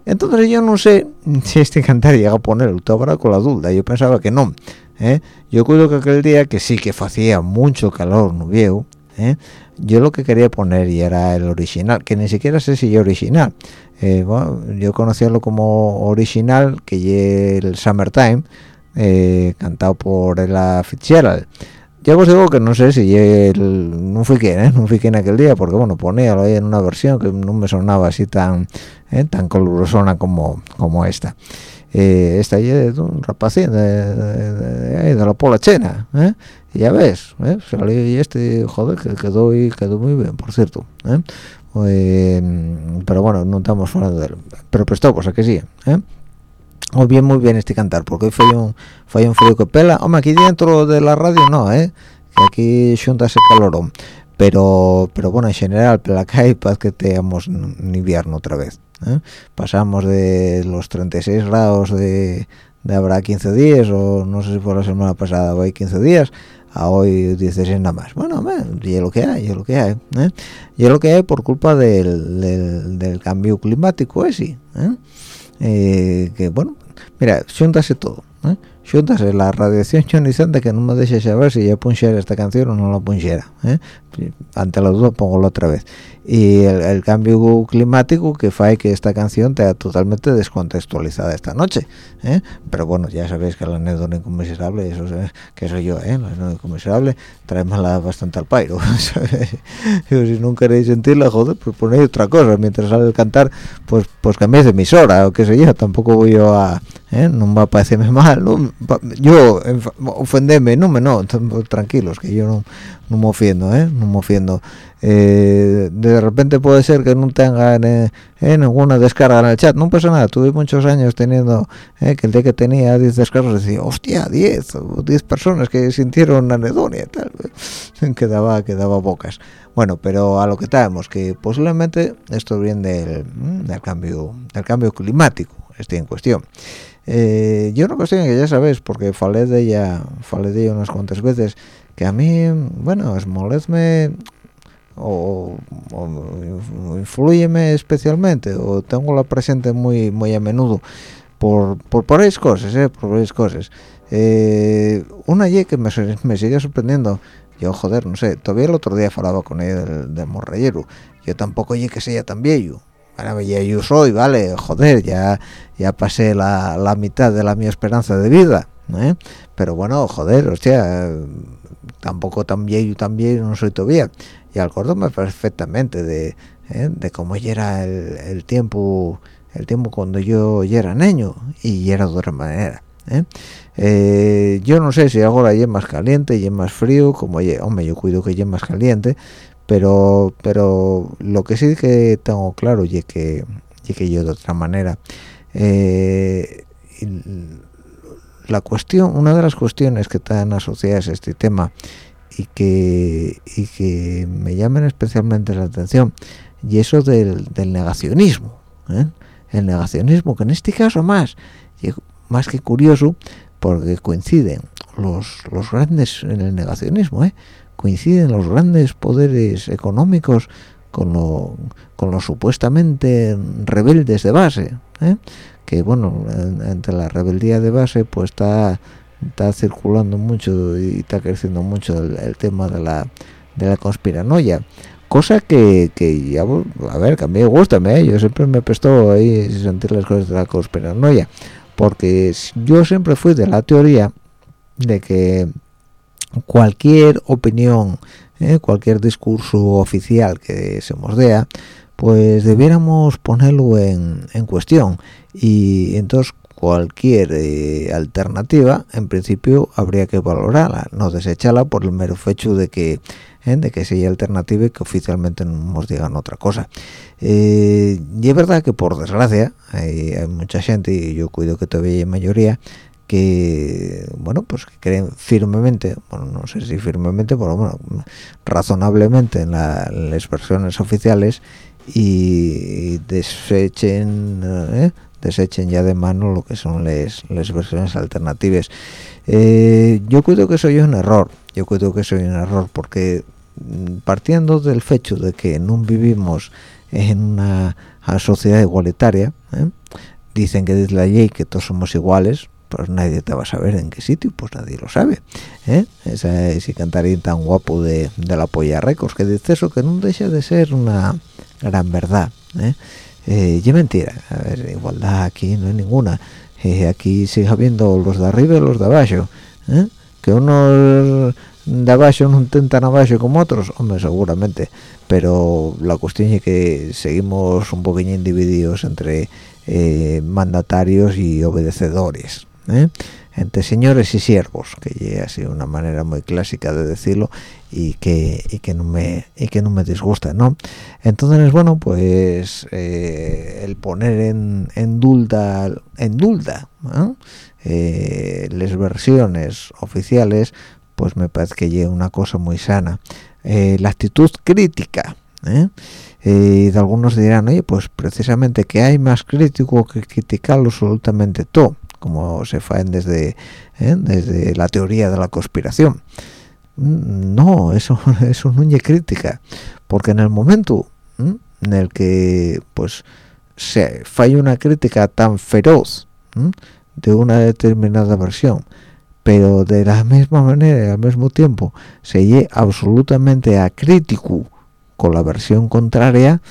entonces yo no sé si este cantar llega a poner el ahora con la duda yo pensaba que no ¿eh? yo cuido que aquel día que sí que hacía mucho calor no viejo ¿eh? yo lo que quería poner y era el original que ni siquiera sé si es original eh, yo conocíalo como original que es el Summertime eh, cantado por Ella Fitzgerald ya os digo que no sé si el, no fui quien, ¿eh? no fui quien aquel día porque bueno ponía en una versión que no me sonaba así tan ¿eh? tan colorosona como como esta eh, esta es de un rapacín de, la pola chena ¿eh? y ya ves ¿eh? salió y este joder que quedó quedó muy bien por cierto ¿eh? pero bueno no estamos hablando de él pero prestó cosa que sí. Muy bien muy bien este cantar porque hoy fue un fue un frío que pela hombre aquí dentro de la radio no eh que aquí junta ese calorón pero pero bueno en general la calle para que tengamos invierno otra vez ¿eh? pasamos de los 36 grados de, de habrá 15 días o no sé si fue la semana pasada o hay 15 días a hoy 16 nada más bueno y es lo que hay y es lo que hay ¿eh? y es lo que hay por culpa del, del, cambio climático ese ¿eh? eh que bueno mira júntase todo ¿eh? la radiación ionizante que no me deje saber si ya punchera esta canción o no la punchera ¿eh? ante la duda pongo otra vez y el, cambio climático que hace que esta canción te totalmente descontextualizada esta noche ¿eh? pero bueno ya sabéis que el anedónico miserable eso que soy yo ¿eh? el anedónico miserable traémosla bastante al pairo si no queréis sentirla joder pues ponéis otra cosa mientras sale el cantar pues pues cambiéis de emisora o qué sé yo tampoco voy yo a ¿eh? no va a parecerme mal yo ofendeme no me no tranquilos que yo no, no me ofiendo eh no me ofiendo eh, de repente puede ser que no tenga eh, ninguna descarga en el chat. No pasa nada tuve muchos años teniendo eh, que el día que tenía 10 descargas decía hostia 10 o 10 personas que sintieron anedonia tal quedaba quedaba bocas. Bueno pero a lo que estábamos que posiblemente esto viene del, mm, del cambio del cambio climático estoy en cuestión eh, yo una cuestión que ya sabes porque falé de ella falé de ella unas cuantas veces que a mí bueno es molestme o, o influyeme especialmente o tengo la presente muy muy a menudo por por por esas cosas eh, por varias cosas. Eh, una y que me, me sigue sorprendiendo yo joder no sé todavía el otro día falaba con ella del, del morrayero yo tampoco oye que sea tan viejo Ahora ya yo soy, vale, joder, ya ya pasé la, la mitad de la mi esperanza de vida, ¿eh? pero bueno, joder, hostia, tampoco tan tan viejo no soy todavía. Y acuérdome perfectamente de, ¿eh? de cómo era el, el, tiempo el tiempo cuando yo ya era niño y era de otra manera. ¿eh? Eh, yo no sé si ahora ya es más caliente, y es más frío, como ya, hombre, yo cuido que ya es más caliente, pero pero lo que sí que tengo claro y que y que yo de otra manera eh, la cuestión una de las cuestiones que están asociadas a este tema y que y que me llaman especialmente la atención y eso del, del negacionismo ¿eh? el negacionismo que en este caso más más que curioso porque coinciden los los grandes en el negacionismo ¿eh? Coinciden los grandes poderes económicos con lo, con los supuestamente rebeldes de base ¿eh? que bueno entre la rebeldía de base pues está circulando mucho y está creciendo mucho el, tema de la de la conspiranoia cosa que, que ya a ver que a mí me gusta ¿eh? yo siempre me prestó ahí sentir las cosas de la conspiranoia porque yo siempre fui de la teoría de que cualquier opinión, ¿eh? cualquier discurso oficial que se nos pues debiéramos ponerlo en, en cuestión y entonces cualquier eh, alternativa en principio habría que valorarla, no desecharla por el mero hecho de que ¿eh? de que sea alternativa y que oficialmente nos digan otra cosa. Eh, y es verdad que por desgracia hay, hay, mucha gente, y yo cuido que todavía hay mayoría, que bueno pues que creen firmemente bueno no sé si firmemente pero bueno razonablemente en, la, en las versiones oficiales y desechen ¿eh? desechen ya de mano lo que son las, versiones alternativas eh, yo creo que soy un error yo creo que soy un error porque mm, partiendo del hecho de que no vivimos en una sociedad igualitaria ¿eh? dicen que desde la ley que todos somos iguales pues nadie te va a saber en qué sitio, pues nadie lo sabe. ¿eh? Ese, cantarín tan guapo de, la Polla Records, que dice eso, que no deja de ser una gran verdad. ¿eh? Eh, y mentira, a ver, igualdad aquí no hay ninguna. Eh, aquí sigue habiendo los de arriba y los de abajo. ¿eh? Que unos de abajo no intentan abajo como otros, hombre, seguramente. Pero la cuestión es que seguimos un poquillo divididos entre eh, mandatarios y obedecedores. ¿Eh? entre señores y siervos que ha sido una manera muy clásica de decirlo y que y que no me y que no me disgusta no entonces bueno pues eh, el poner en, en dulda en dulda eh, las versiones oficiales pues me parece que llega una cosa muy sana. La actitud crítica y algunos dirán oye pues precisamente que hay más crítico que criticarlo absolutamente todo como se faen desde ¿eh? desde la teoría de la conspiración mm, no eso eso no es crítica porque en el momento en el que pues se falla una crítica tan feroz de una determinada versión pero de la misma manera y al mismo tiempo se lle absolutamente acrítico con la versión contraria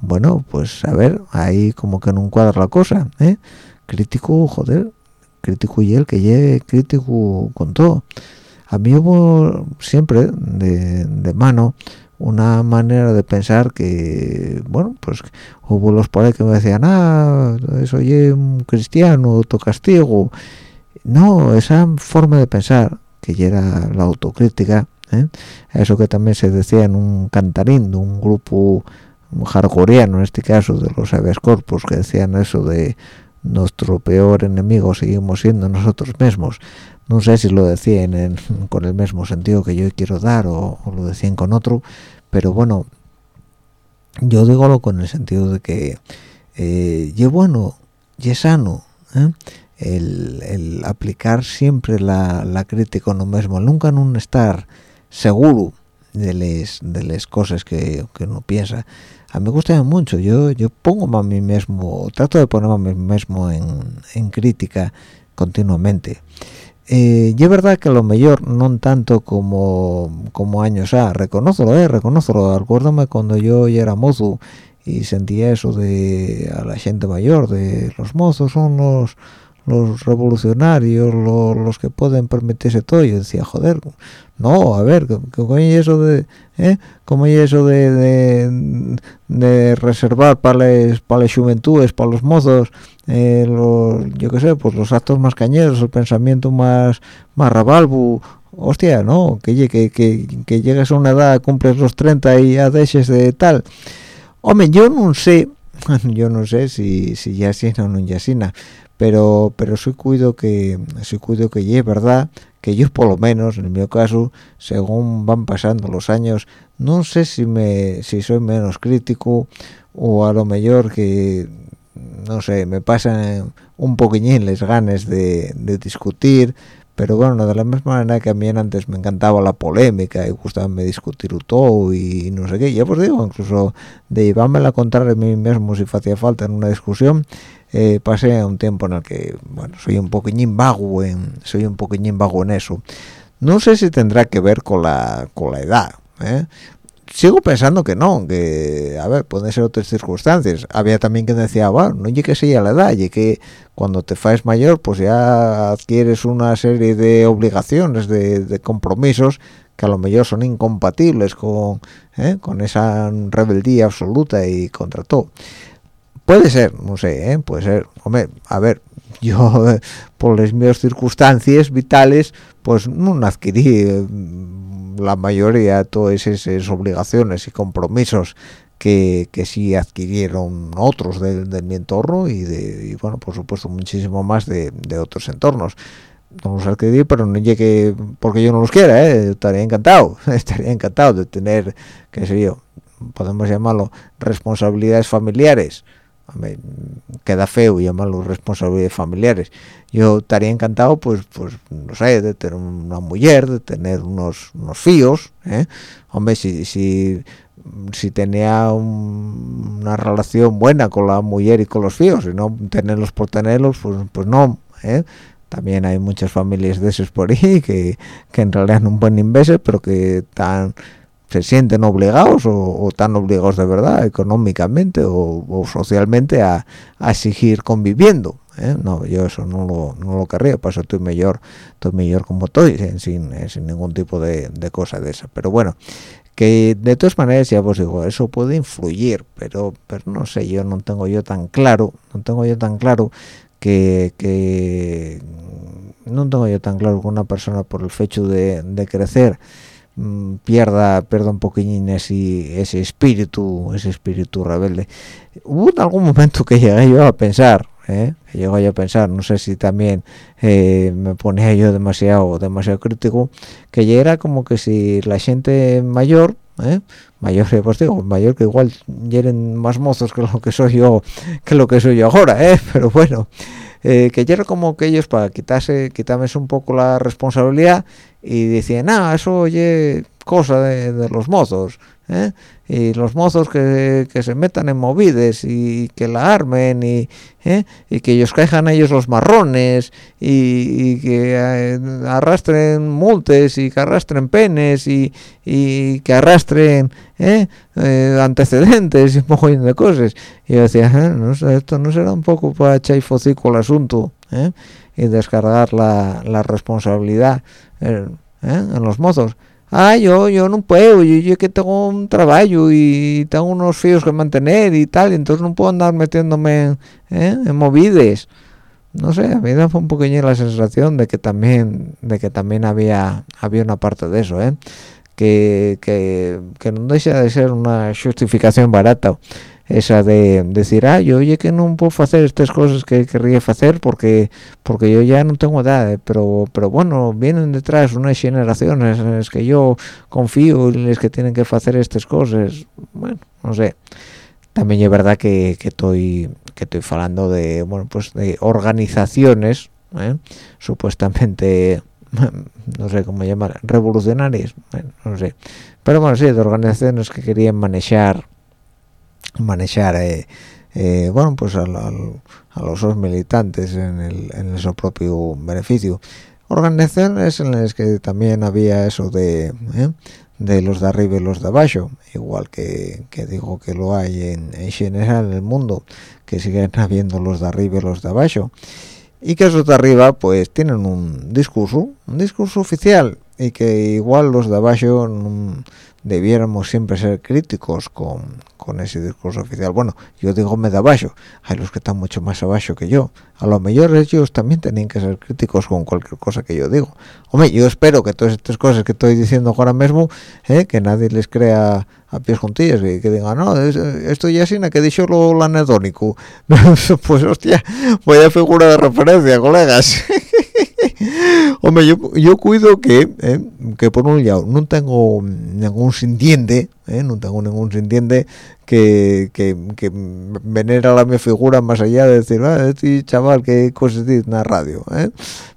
bueno pues a ver ahí como que no cuadra la cosa ¿eh? crítico joder crítico y él que llegue crítico con todo a mí hubo siempre de, mano una manera de pensar que bueno pues hubo los por ahí que me decían ah eso oye un cristiano tu castigo no esa forma de pensar que ya era la autocrítica ¿eh? eso que también se decía en un cantarín de un grupo hardcoreano en este caso de los aves corpus que decían eso de nuestro peor enemigo seguimos siendo nosotros mismos no sé si lo decían con el mismo sentido que yo quiero dar o, lo decían con otro pero bueno yo digo con el sentido de que eh, bueno y sano ¿eh? el, aplicar siempre la, la crítica no mismo nunca en un estar seguro de las de las cosas que, que uno piensa. A mí me gusta mucho yo yo pongo a mí mismo trato de ponerme a mí mismo en, en crítica continuamente. Eh, y es verdad que lo mejor no tanto como como años ah reconozco eh reconozco acuérdame cuando yo ya era mozo y sentía eso de a la gente mayor de los mozos son los los revolucionarios, los, que pueden permitirse todo. Yo decía, joder, no, a ver, ¿cómo hay eso de, eh? ¿Cómo hay eso de, de, reservar para las para juventudes, para los mozos, eh, los, yo qué sé, pues los actos más cañeros, el pensamiento más, más rabalbu, hostia, ¿no? Que, que, que, que llegues a una edad, cumples los 30 y ya dejes de tal. Hombre, yo no sé, yo no sé si, si ya o no ya pero pero soy cuido que soy cuido que es verdad que yo por lo menos en mi caso según van pasando los años no sé si me si soy menos crítico o a lo mejor que no sé me pasan un poquillín les ganas de, de discutir pero bueno de la misma manera que a mí antes me encantaba la polémica y gustaba me discutir todo y no sé qué ya pues digo incluso de llevarme a contar a mí mismo si hacía falta en una discusión eh, pasé un tiempo en el que bueno soy un poquillín vago en soy un poquillín vago en eso no sé si tendrá que ver con la con la edad ¿eh? sigo pensando que no que a ver pueden ser otras circunstancias había también que decía bueno no llegue que a la edad y que cuando te faes mayor pues ya adquieres una serie de obligaciones de, compromisos que a lo mejor son incompatibles con ¿eh? con esa rebeldía absoluta y contra todo puede ser no sé ¿eh? puede ser hombre a ver yo por las mis circunstancias vitales pues no adquirí mm, la mayoría de todas esas obligaciones y compromisos que, sí adquirieron otros de, mi entorno y de bueno por supuesto muchísimo más de, de otros entornos no los adquirí pero no llegue porque yo no los quiera ¿eh? estaría encantado estaría encantado de tener qué sé yo podemos llamarlo responsabilidades familiares queda feo llamarlo responsabilidades familiares yo estaría encantado pues pues no sé de tener una mujer de tener unos unos fíos ¿eh? hombre si si si tenía una relación buena con la mujer y con los fíos y no tenerlos por tenerlos pues pues no ¿eh? también hay muchas familias de esos por ahí que, que en realidad no pueden inverse pero que están se sienten obligados o, tan obligados de verdad económicamente o, socialmente a, a, seguir conviviendo ¿eh? no yo eso no lo, no lo querría paso estoy mejor estoy mejor como estoy sin, sin ningún tipo de, de, cosa de esa pero bueno que de todas maneras ya os digo eso puede influir pero pero no sé yo no tengo yo tan claro no tengo yo tan claro que, que no tengo yo tan claro que una persona por el hecho de, crecer pierda pierda un poquillín ese, ese espíritu ese espíritu rebelde hubo en algún momento que llegué yo a pensar ¿eh? que yo a pensar no sé si también eh, me ponía yo demasiado demasiado crítico que ya era como que si la gente mayor ¿eh? mayor pues digo mayor que igual ya más mozos que lo que soy yo que lo que soy yo ahora ¿eh? pero bueno eh, que era como que ellos para quitarse quitarme un poco la responsabilidad y decían ah eso oye cosa de, los mozos ¿eh? y los mozos que, se metan en movides y que la armen y, ¿eh? y que ellos caigan ellos los marrones y, que eh, arrastren multes y que arrastren penes y, que arrastren antecedentes y un poco de cosas. Y yo decía no, esto no será un poco para echar focico al asunto y descargar la, la responsabilidad en los mozos ah yo yo no puedo yo, yo que tengo un trabajo y tengo unos fíos que mantener y tal entonces no puedo andar metiéndome ¿eh? en movides no sé a mí me fue un poquillo la sensación de que también de que también había había una parte de eso ¿eh? que, que, que no deja de ser una justificación barata esa de decir ah yo oye que no puedo hacer estas cosas que querría hacer porque porque yo ya no tengo edad eh, pero pero bueno vienen detrás unas generaciones en las que yo confío en las que tienen que hacer estas cosas bueno no sé. También es verdad que, que estoy que estoy hablando de bueno pues de organizaciones ¿eh? supuestamente no sé cómo llamar revolucionarias bueno, no sé. Pero bueno sí de organizaciones que querían manejar manejar eh, eh, bueno pues a, a, a, los militantes en, el, en su propio beneficio organizaciones en las que también había eso de ¿eh? de los de arriba y los de abajo igual que, que digo que lo hay en, en, general en el mundo que siguen habiendo los de arriba y los de abajo y que esos de arriba pues tienen un discurso un discurso oficial y que igual los de abajo no, debiéramos siempre ser críticos con, con, ese discurso oficial. Bueno, yo digo me de abajo, hay los que están mucho más abajo que yo. A lo mejor ellos también tienen que ser críticos con cualquier cosa que yo digo. Hombre, yo espero que todas estas cosas que estoy diciendo ahora mismo, eh, que nadie les crea pies juntillas, que, que digan, no, esto ya sin que dicho lo, anedónico. pues hostia, voy a figura de referencia, colegas. Hombre, yo, yo cuido que, eh, que por un lado no tengo ningún sintiente, eh, no tengo ningún sintiente que, que, que venera la mi figura más allá de decir, ah, este chaval que cosas dice en la radio, eh.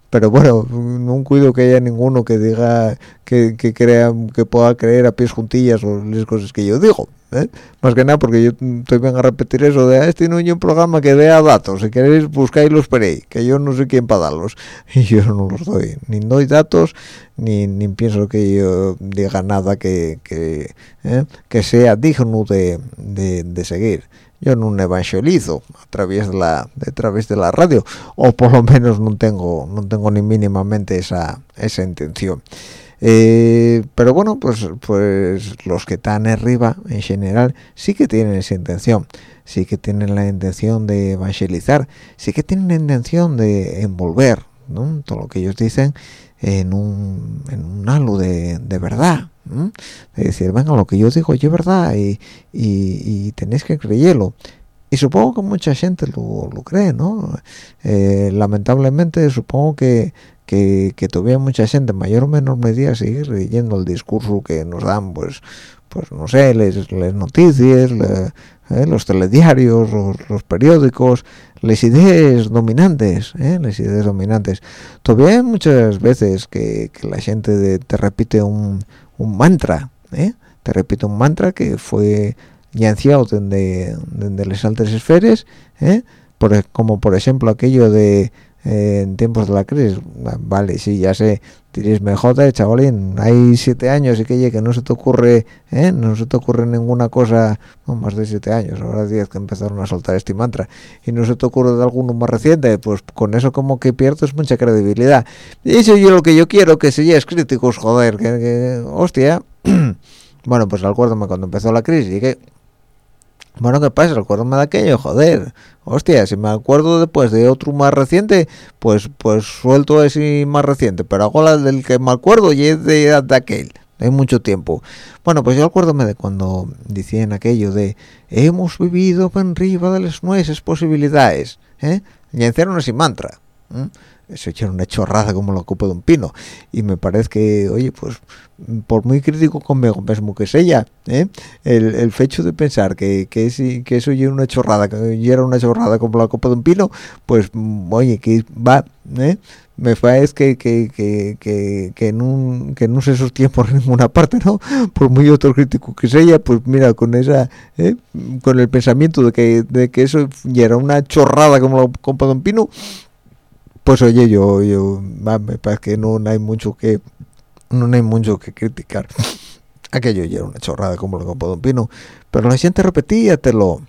Pero bueno, no cuido que haya ninguno que diga que, que crea que pueda creer a pies juntillas o las cosas que yo digo. ¿eh? Más que nada porque yo estoy bien a repetir eso de ah, este no hay un programa que dé datos, si queréis buscáis los peréis, que yo no sé quién para darlos y yo no los doy, ni doy datos ni, ni pienso que yo diga nada que, que, ¿eh? que sea digno de, de, de seguir yo no evangelizo a través de la través de la radio o por lo menos no tengo no tengo ni mínimamente esa esa intención eh, pero bueno pues pues los que están arriba en general sí que tienen esa intención sí que tienen la intención de evangelizar sí que tienen la intención de envolver ¿no? todo lo que ellos dicen en un, en un halo de, de verdad ¿Mm? de decir, venga, lo que yo digo es verdad y, y, tenéis que creerlo. Y supongo que mucha gente lo, lo cree, ¿no? Eh, lamentablemente supongo que, que, todavía mucha gente, mayor o menor medida, sigue leyendo el discurso que nos dan, pues, pues no sé, les, les noticias, eh, los telediarios, los, periódicos, las ideas dominantes, eh, las ideas dominantes. Todavía hay muchas veces que, la gente te repite un, un mantra, ¿eh? te repito, un mantra que fue yanciado desde, las altas esferas, ¿eh? por, como por ejemplo aquello de en tiempos de la crisis, vale, sí, ya sé, diréis mejor, chavalín, hay siete años y que, que no se te ocurre, ¿eh? no se te ocurre ninguna cosa, no, más de siete años, ahora diez que empezaron a soltar este mantra, y no se te ocurre de alguno más reciente, pues con eso como que pierdes mucha credibilidad. Y eso yo lo que yo quiero, que es críticos, joder, que, que hostia. bueno, pues acuérdame cuando empezó la crisis y que bueno, ¿qué pasa? Recuérdame de aquello, joder. Hostia, si me acuerdo después de otro más reciente, pues pues suelto ese más reciente. Pero hago la del que me acuerdo y es de, de aquel. Hay mucho tiempo. Bueno, pues yo acuérdome de cuando decían aquello de hemos vivido por arriba de las nueces posibilidades. ¿eh? Y hicieron ese mantra. ¿eh? Eso echaron una chorrada como la copa de un pino y me parece que oye pues por muy crítico conmigo mismo que sea ¿eh? el, el hecho de pensar que, que, que eso ya una chorrada que era una chorrada como la copa de un pino pues oye que va ¿eh? me parece que que, que, que, que, no, que no se sostiene por ninguna parte no por muy autocrítico que sea pues mira con esa ¿eh? con el pensamiento de que, de que eso era una chorrada como la copa de un pino pues oye yo yo me parece que no hay mucho que no hay mucho que criticar. Aquello ya era una chorrada como lo que un pino. Pero la gente repetía te lo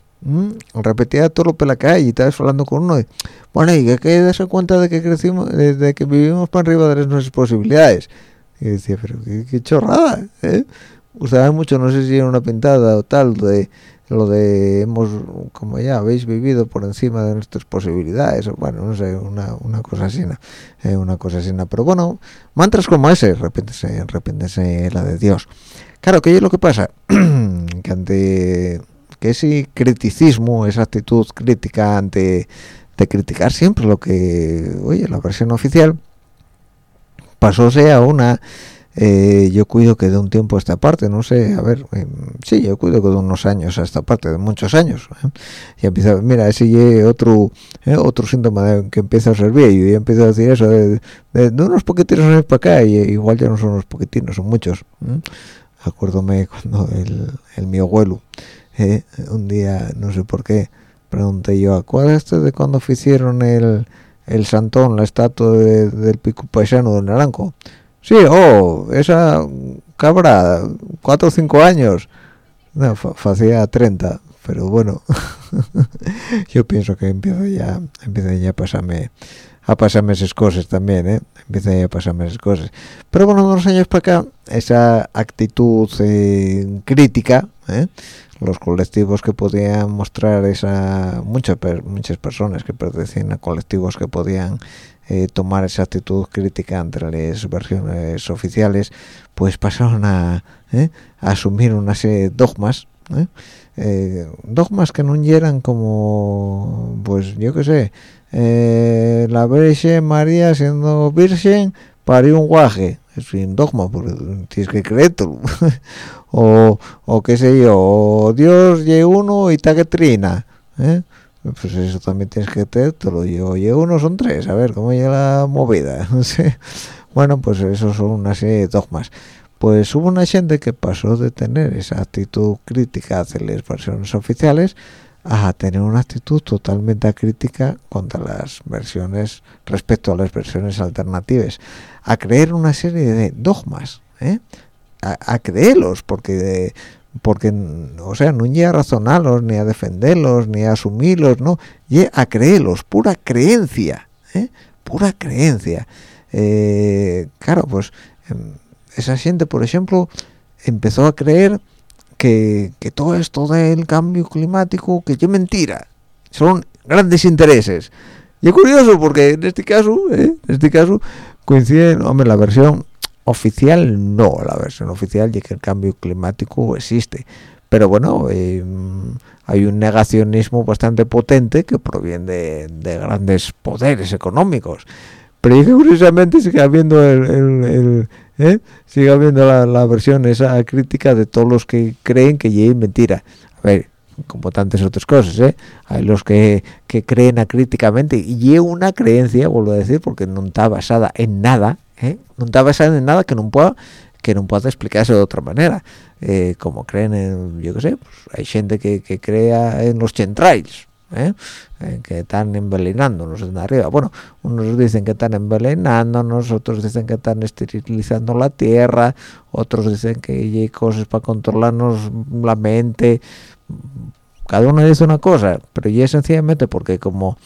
repetía todo lo por la calle y estabas hablando con uno y, bueno y que hay que darse cuenta de que crecimos de que vivimos para arriba de nuestras posibilidades y decía pero qué, chorrada ¿eh? usaba mucho no sé si era una pintada o tal de lo de hemos como ya habéis vivido por encima de nuestras posibilidades o bueno no sé una, una cosa así eh, una cosa así pero bueno mantras como ese repítese repítese la de Dios. Claro que es lo que pasa que ante que ese criticismo esa actitud crítica ante de criticar siempre lo que oye la versión oficial pasó sea una eh, yo cuido que de un tiempo a esta parte, no sé, a ver, eh, sí, yo cuido que de unos años a esta parte, de muchos años. ¿eh? Y empieza, mira, ese otro otro síntoma que empieza a servir, y yo empiezo a decir eso, de, unos poquitinos años para acá, y igual ya no son unos poquitinos, son muchos. Acuérdome cuando el, el mi abuelo, un día, no sé por qué, pregunté yo, este de cuando hicieron el, el santón, la estatua del pico paisano del Naranjo? Sí, oh, esa cabra, cuatro o cinco años. No, hacía 30, pero bueno, yo pienso que empieza ya, empieza ya a pasarme, a pasarme esas cosas también, ¿eh? Empieza ya a pasarme esas cosas. Pero bueno, unos años para acá, esa actitud eh, crítica, ¿eh? los colectivos que podían mostrar esa, muchas, muchas personas que pertenecían a colectivos que podían eh, tomar esa actitud crítica entre las versiones oficiales, pues pasaron a, eh, asumir una serie de dogmas, eh, dogmas que no eran como, pues yo qué sé, la Virgen María siendo virgen parió un guaje, es un dogma, porque tienes que creerlo, o, o qué sé yo, Dios y uno y taquetrina, ¿eh? Pues eso también tienes que lo yo. Y uno son tres a ver cómo llega la movida bueno pues eso son una serie de dogmas. Pues hubo una gente que pasó de tener esa actitud crítica hacia las versiones oficiales a tener una actitud totalmente crítica contra las versiones respecto a las versiones alternativas. A creer una serie de dogmas ¿eh? a, creerlos porque de, porque o sea no llega a razonarlos ni a defenderlos ni a asumirlos no llega a creerlos pura creencia ¿eh? pura creencia eh, claro pues em, esa gente por ejemplo empezó a creer que, que todo esto del cambio climático que es mentira son grandes intereses y es curioso porque en este caso ¿eh? en este caso coincide hombre la versión oficial no, la versión oficial y que el cambio climático existe. Pero bueno, eh, hay un negacionismo bastante potente que proviene de, grandes poderes económicos. Pero y que curiosamente sigue habiendo el, ¿eh? sigue habiendo la, versión esa crítica de todos los que creen que es mentira. A ver, como tantas otras cosas, ¿eh? Hay los que, que creen acríticamente y una creencia, vuelvo a decir, porque no está basada en nada, ¿eh? no está basada en nada que no pueda que no pueda explicarse de otra manera eh, como creen en yo qué sé pues hay gente que, que crea en los chemtrails ¿eh? que están envenenándonos de arriba bueno unos dicen que están envenenándonos otros dicen que están esterilizando la tierra otros dicen que hay cosas para controlarnos la mente cada uno dice una cosa pero ya sencillamente porque como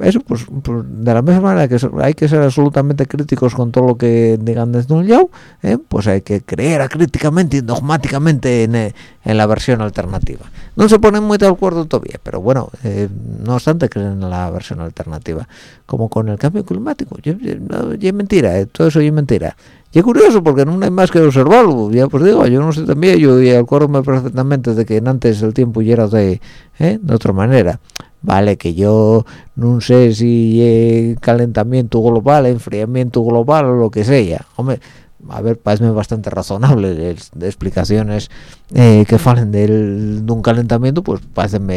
eso pues, pues, de la misma manera que hay que ser absolutamente críticos con todo lo que digan desde un lado ¿eh? pues hay que creer críticamente y dogmáticamente eh, en, la versión alternativa. No se ponen muy de acuerdo todavía pero bueno eh, no obstante creen en la versión alternativa. Como con el cambio climático. Y es mentira todo eso es mentira y es curioso porque no hay más que observarlo. Ya pues digo yo no sé también yo y acuerdo perfectamente de que antes el tiempo ya era de, de otra manera. Vale que yo no sé si calentamiento global enfriamiento global o lo que sea. Hombre a ver parece bastante razonable de, explicaciones eh, que falen del, de un calentamiento pues parecen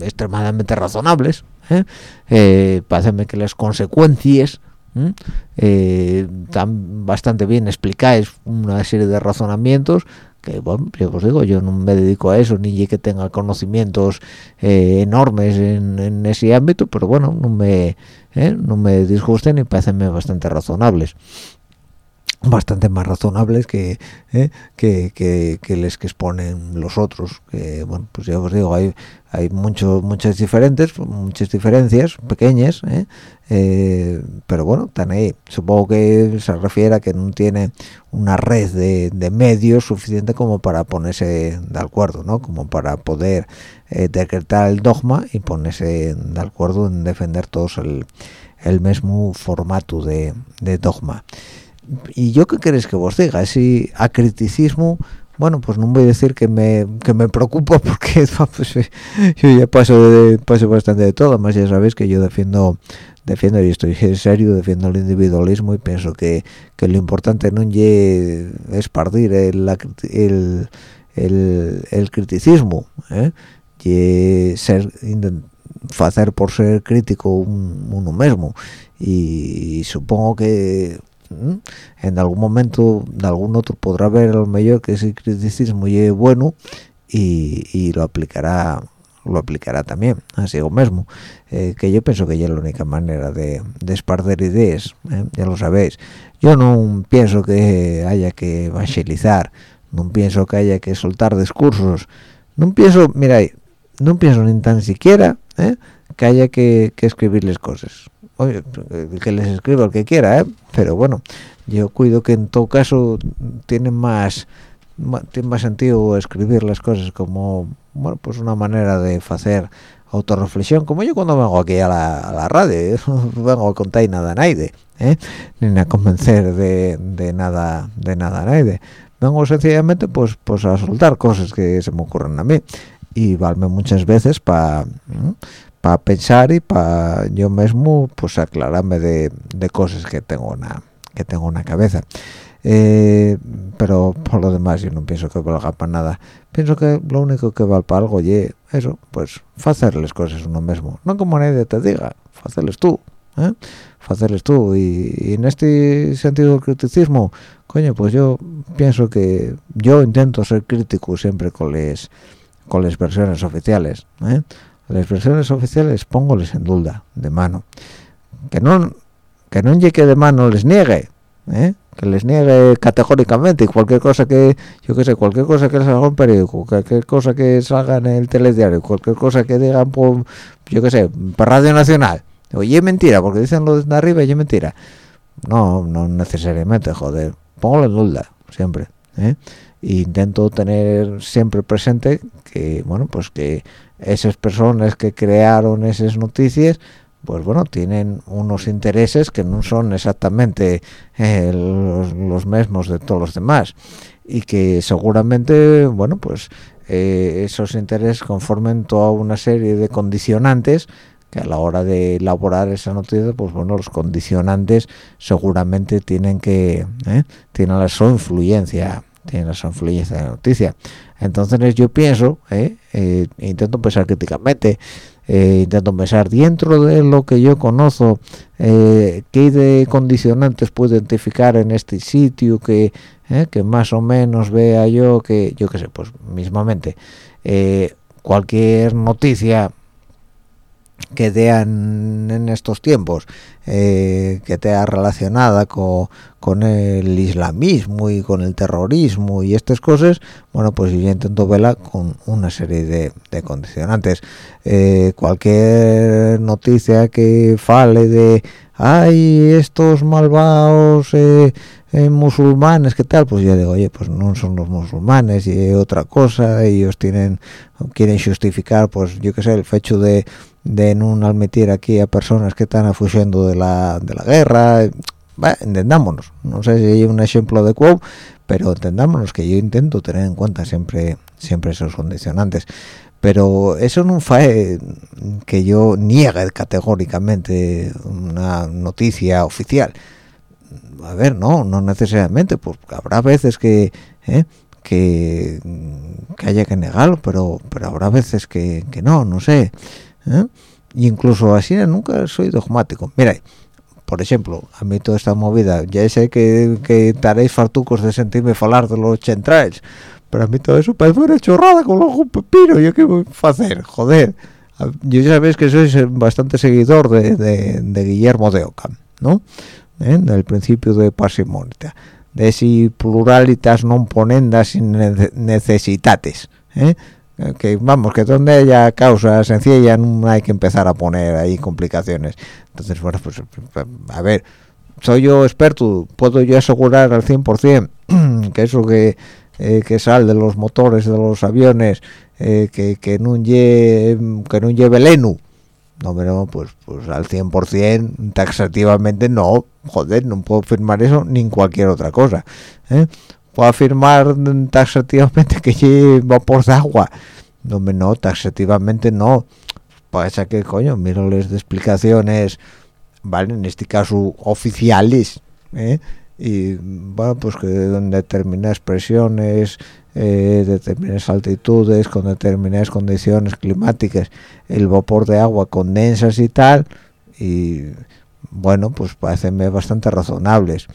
extremadamente razonables ¿eh? eh que las consecuencias están bastante bien explicadas una serie de razonamientos que bueno yo os digo yo no me dedico a eso ni que tenga conocimientos eh, enormes en, ese ámbito pero bueno no me eh, no me disgusten y parecen bastante razonables bastante más razonables que, ¿eh? que, que, que, les que exponen los otros que bueno pues ya os digo hay hay muchos muchas diferentes muchas diferencias pequeñas ¿eh? Eh, pero bueno están ahí supongo que se refiere a que no tiene una red de, de medios suficiente como para ponerse de acuerdo no como para poder decretar el dogma y ponerse de acuerdo en defender todos el, el mismo formato de, de dogma y yo qué queréis que vos diga si a criticismo bueno pues no voy a decir que me, que me preocupo porque pues, yo ya paso de, paso bastante de todo además ya sabéis que yo defiendo defiendo y estoy en serio defiendo el individualismo y pienso que, que lo importante no es partir el, el, el, el criticismo ¿eh? hacer por ser crítico uno mismo y supongo que en algún momento de algún otro podrá ver lo mejor que ese criticismo y bueno y, lo aplicará lo aplicará también así o mismo eh, que yo pienso que ya es la única manera de, de ideas ¿eh? ya lo sabéis yo no pienso que haya que evangelizar no pienso que haya que soltar discursos no pienso mira no pienso ni tan siquiera ¿eh? que haya que, que escribirles cosas oye, que les escriba el que quiera, ¿eh? pero bueno, yo cuido que en todo caso tiene más, tiene más sentido escribir las cosas como, bueno, pues una manera de hacer autorreflexión, como yo cuando vengo aquí a la, radio, no vengo a contar nada a nadie, ¿eh? ni a convencer de, de, nada de nada a nadie, vengo sencillamente pues, pues a soltar cosas que se me ocurren a mí y valme muchas veces para para pensar y para yo mismo pues aclararme de, cosas que tengo una que tengo una cabeza eh, pero por lo demás yo no pienso que valga para nada pienso que lo único que vale para algo y eso pues hacerles cosas uno mismo no como nadie te diga hacerles tú ¿eh? tú y, en este sentido del criticismo coño pues yo pienso que yo intento ser crítico siempre con les con las versiones oficiales ¿eh? Las versiones oficiales póngoles en duda de mano que no que no llegue de mano les niegue ¿eh? que les niegue categóricamente cualquier cosa que yo que sé cualquier cosa que salga en periódico cualquier cosa que salga en el telediario cualquier cosa que digan por yo que sé por Radio Nacional oye mentira porque dicen lo de arriba y es mentira no no necesariamente joder póngalo en duda siempre ¿eh? e intento tener siempre presente que bueno pues que esas personas que crearon esas noticias pues bueno tienen unos intereses que no son exactamente eh, los, mismos de todos los demás. Y que seguramente bueno pues eh, esos intereses conformen toda una serie de condicionantes que a la hora de elaborar esa noticia pues bueno los condicionantes seguramente tienen que eh, tienen su influencia su influencia de la noticia. Entonces yo pienso eh, eh, intento pensar críticamente eh, intento pensar dentro de lo que yo conozco qué de condicionantes puedo identificar en este sitio que que más o menos vea yo que yo qué sé pues mismamente cualquier noticia que dean en estos tiempos eh, que te relacionada con, con, el islamismo y con el terrorismo y estas cosas bueno pues yo intento verla con una serie de, condicionantes. Eh, cualquier noticia que fale de ay estos malvados eh, musulmanes qué tal pues yo digo oye pues no son los musulmanes y otra cosa ellos tienen quieren justificar pues yo qué sé el hecho de de no admitir aquí a personas que están afugiendo de la, de la guerra entendámonos. No sé si hay un ejemplo de quo pero entendámonos que yo intento tener en cuenta siempre siempre esos condicionantes. Pero eso no fue que yo niegue categóricamente una noticia oficial. A ver no no necesariamente pues habrá veces que ¿eh? que, que haya que negarlo pero pero habrá veces que, que no no sé ¿eh? incluso así nunca soy dogmático mira por ejemplo a mí toda esta movida ya sé que, que estaréis fartucos de sentirme hablar de los centrales pero a mí todo eso parece una chorrada con los pepino yo qué voy a hacer joder yo ya sabéis que soy bastante seguidor de, de, Guillermo de Ocam ¿no? ¿Eh? del principio de parsimonia de si pluralitas non ponendas sin necesitates ¿eh? Que vamos que donde haya causa sencilla no hay que empezar a poner ahí complicaciones entonces bueno pues a ver soy yo experto puedo yo asegurar al 100% que eso que eh, que sale de los motores de los aviones eh, que, que no lleve que no lleve lenu no pero pues pues al 100% taxativamente no joder no puedo firmar eso ni cualquier otra cosa ¿eh? Puedo afirmar taxativamente que lleve vapor de agua. No no taxativamente no. Pasa que coño les de explicaciones vale en este caso oficiales ¿eh? y bueno pues que donde determinadas presiones eh, determinadas altitudes con determinadas condiciones climáticas el vapor de agua condensas y tal y bueno pues parecenme bastante razonables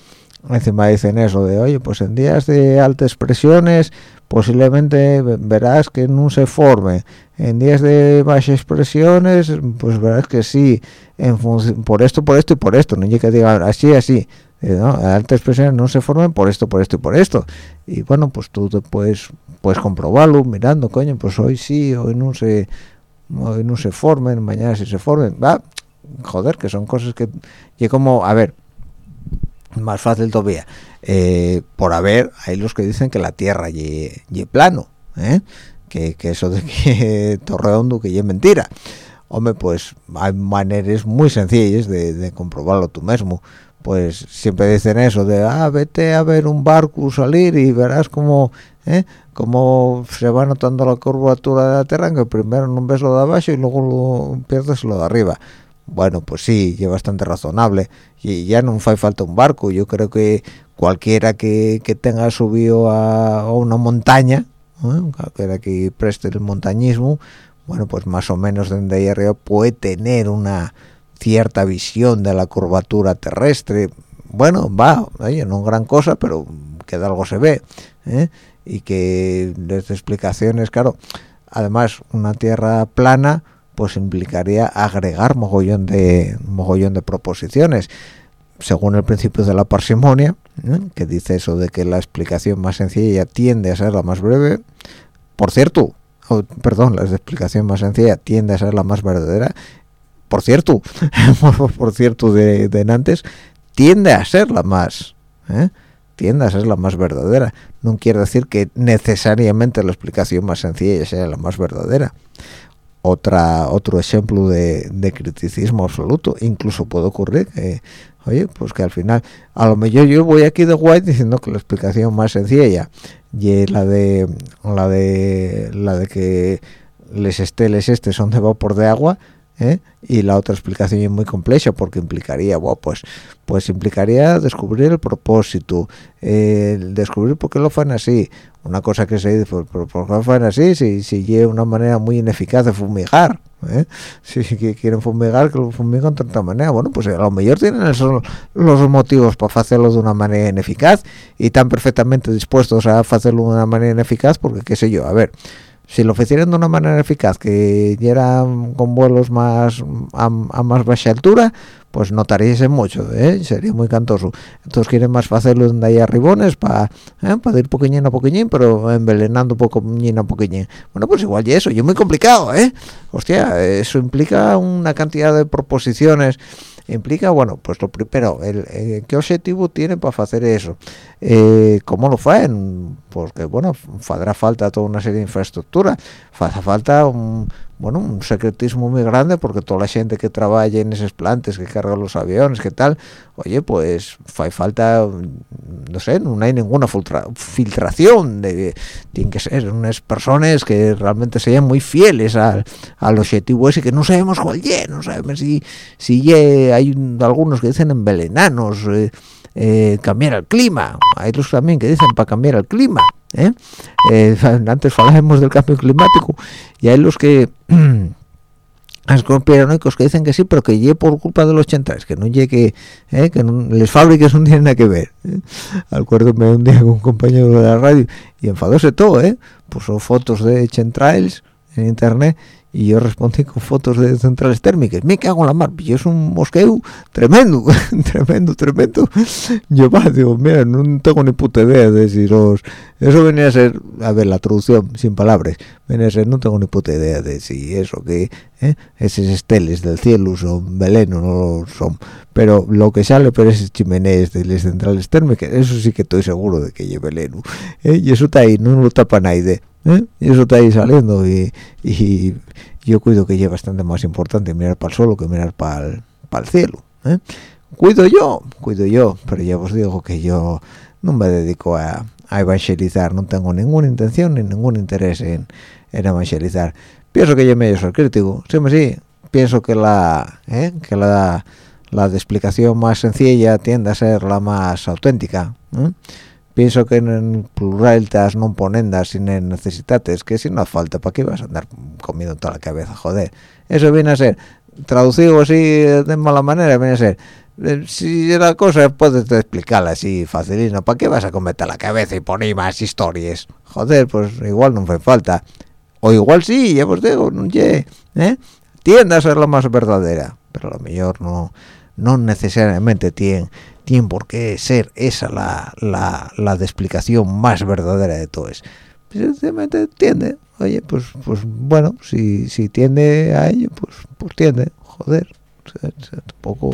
encima dicen eso de oye pues en días de altas presiones posiblemente verás que no se forme. En días de bajas presiones pues verás que sí en por esto por esto y por esto no hay que diga así así ¿no? altas presiones no se formen por esto por esto y por esto y bueno pues tú te puedes puedes comprobarlo mirando coño pues hoy sí hoy no se hoy no se formen mañana sí se formen va joder que son cosas que y como a ver más fácil todavía eh, por haber hay los que dicen que la tierra y plano ¿eh? que, eso de que Torreondo que es mentira hombre pues hay maneras muy sencillas de, de comprobarlo tú mismo pues siempre dicen eso de ah vete a ver un barco salir y verás cómo ¿eh? cómo se va notando la curvatura de la tierra que primero no ves lo de abajo y luego lo pierdes lo de arriba bueno pues sí es bastante razonable. Y ya no hace falta un barco. Yo creo que cualquiera que, tenga subido a, una montaña cualquiera que preste el montañismo bueno pues más o menos desde ahí arriba puede tener una cierta visión de la curvatura terrestre. Bueno va oye no gran cosa pero que de algo se ve ¿eh? y que desde explicaciones claro además una tierra plana pues implicaría agregar mogollón de mogollón de proposiciones según el principio de la parsimonia que dice eso de que la explicación más sencilla tiende a ser la más breve por cierto perdón la explicación más sencilla tiende a ser la más verdadera por cierto, por, cierto de, de tiende a ser la más, ¿eh? tiende a ser la más verdadera. No quiere decir que necesariamente la explicación más sencilla sea la más verdadera. Otra, otro ejemplo de, criticismo absoluto, incluso puede ocurrir que, oye, pues que al final, a lo mejor yo voy aquí de guay diciendo que la explicación más sencilla y la de la de la de que les esteles este son de vapor de agua ¿eh? y la otra explicación es muy compleja porque implicaría pues pues implicaría descubrir el propósito descubrir por qué lo fan así una cosa que se dice por, por, qué lo fan así si si una manera muy ineficaz de fumigar ¿eh? si, quieren fumigar que lo fumigan de otra manera bueno pues a lo mejor tienen esos los motivos para hacerlo de una manera ineficaz y están perfectamente dispuestos a hacerlo de una manera ineficaz porque qué sé yo a ver si lo hicieran de una manera eficaz que diera con vuelos más a, más baja altura pues notaríase mucho ¿eh? sería muy cantoso entonces quieren más hacerlo donde haya ribones para ¿eh? para ir poquillín a poquillín pero envenenando poquillín a poquillín bueno pues igual y eso y es muy complicado eh hostia eso implica una cantidad de proposiciones implica bueno pues lo primero el, eh, qué objetivo tiene para hacer eso eh, cómo lo hacen porque bueno hará falta toda una serie de infraestructura hace falta un bueno un secretismo muy grande porque toda la gente que trabaja en esos plantes que carga los aviones que tal oye pues hay falta no sé no hay ninguna filtración de tienen que ser unas personas que realmente sean muy fieles al, al objetivo ese que no sabemos cuál es no sabemos si si hay algunos que dicen envenenanos eh, eh, cambiar el clima. Hay otros también que dicen para cambiar el clima ¿eh? Eh, antes hablábamos del cambio climático y hay los que los conspiranoicos que dicen que sí pero que llegue por culpa de los centrales que no llegue ¿eh? que no, les fábricas no tienen nada que ver ¿eh? acuérdome un día con un compañero de la radio y enfadóse todo puso fotos de centrales en internet y yo respondí con fotos de centrales térmicas me cago en la mar y es un mosqueo tremendo tremendo tremendo yo va digo mira no tengo ni puta idea de si los eso venía a ser a ver la traducción sin palabras venía a ser no tengo ni puta idea de si eso que ¿eh? esos esteles del cielo son Belén o no son pero lo que sale por esas chimeneas de las centrales térmicas eso sí que estoy seguro de que lleve Belén ¿eh? y eso está ahí no lo tapa nadie ¿eh? y eso está ahí saliendo y, y, yo cuido que es bastante más importante mirar para el suelo que mirar para el, cielo ¿eh? cuido yo cuido yo pero ya os digo que yo no me dedico a, evangelizar no tengo ninguna intención ni ningún interés en, evangelizar pienso que yo medio soy crítico sí sí pienso que la ¿eh? que la la de explicación más sencilla tiende a ser la más auténtica pienso que en pluralitas no ponendas sin necesitates que si no falta para qué vas a andar comiendo toda la cabeza joder eso viene a ser traducido así de mala manera viene a ser eh, si la cosa puedes explicarla así facilino para qué vas a cometer la cabeza y poner más historias joder pues igual no fue falta. O igual sí ya os digo no ¿eh? tiende a ser la más verdadera pero a lo mejor no no necesariamente tiene tiene por qué ser esa la, la, la explicación más verdadera de todo eso. Sencillamente tiende, oye, pues pues bueno, si, si tiende a ello, pues pues tiende, joder, tampoco...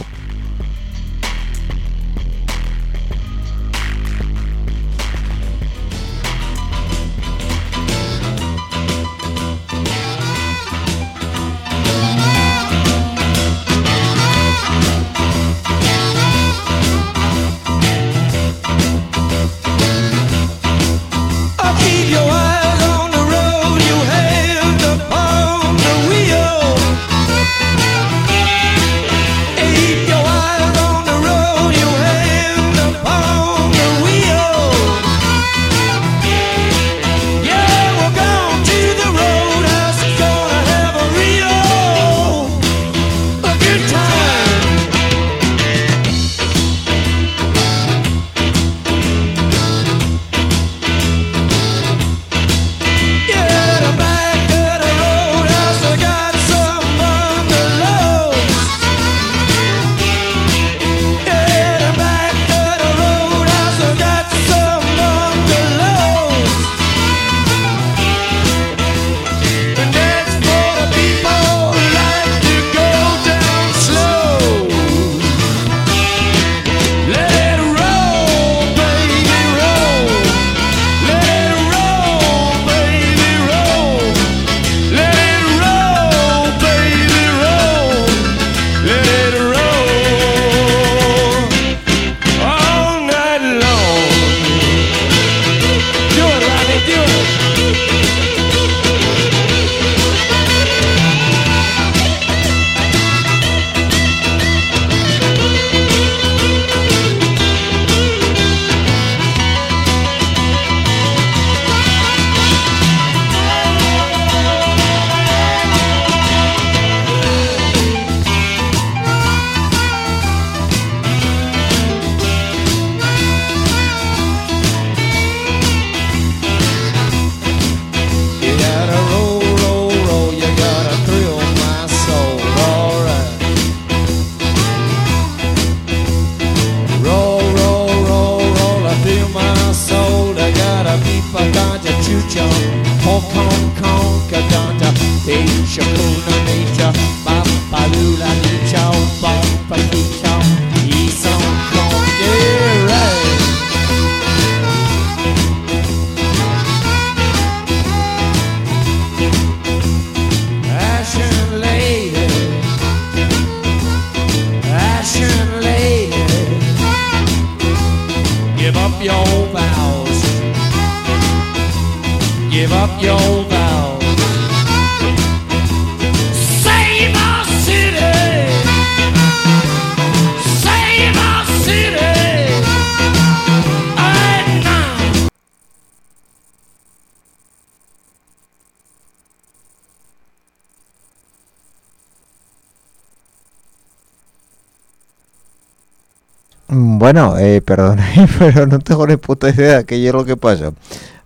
Bueno, eh, perdón, pero no tengo ni puta idea de qué es lo que pasa.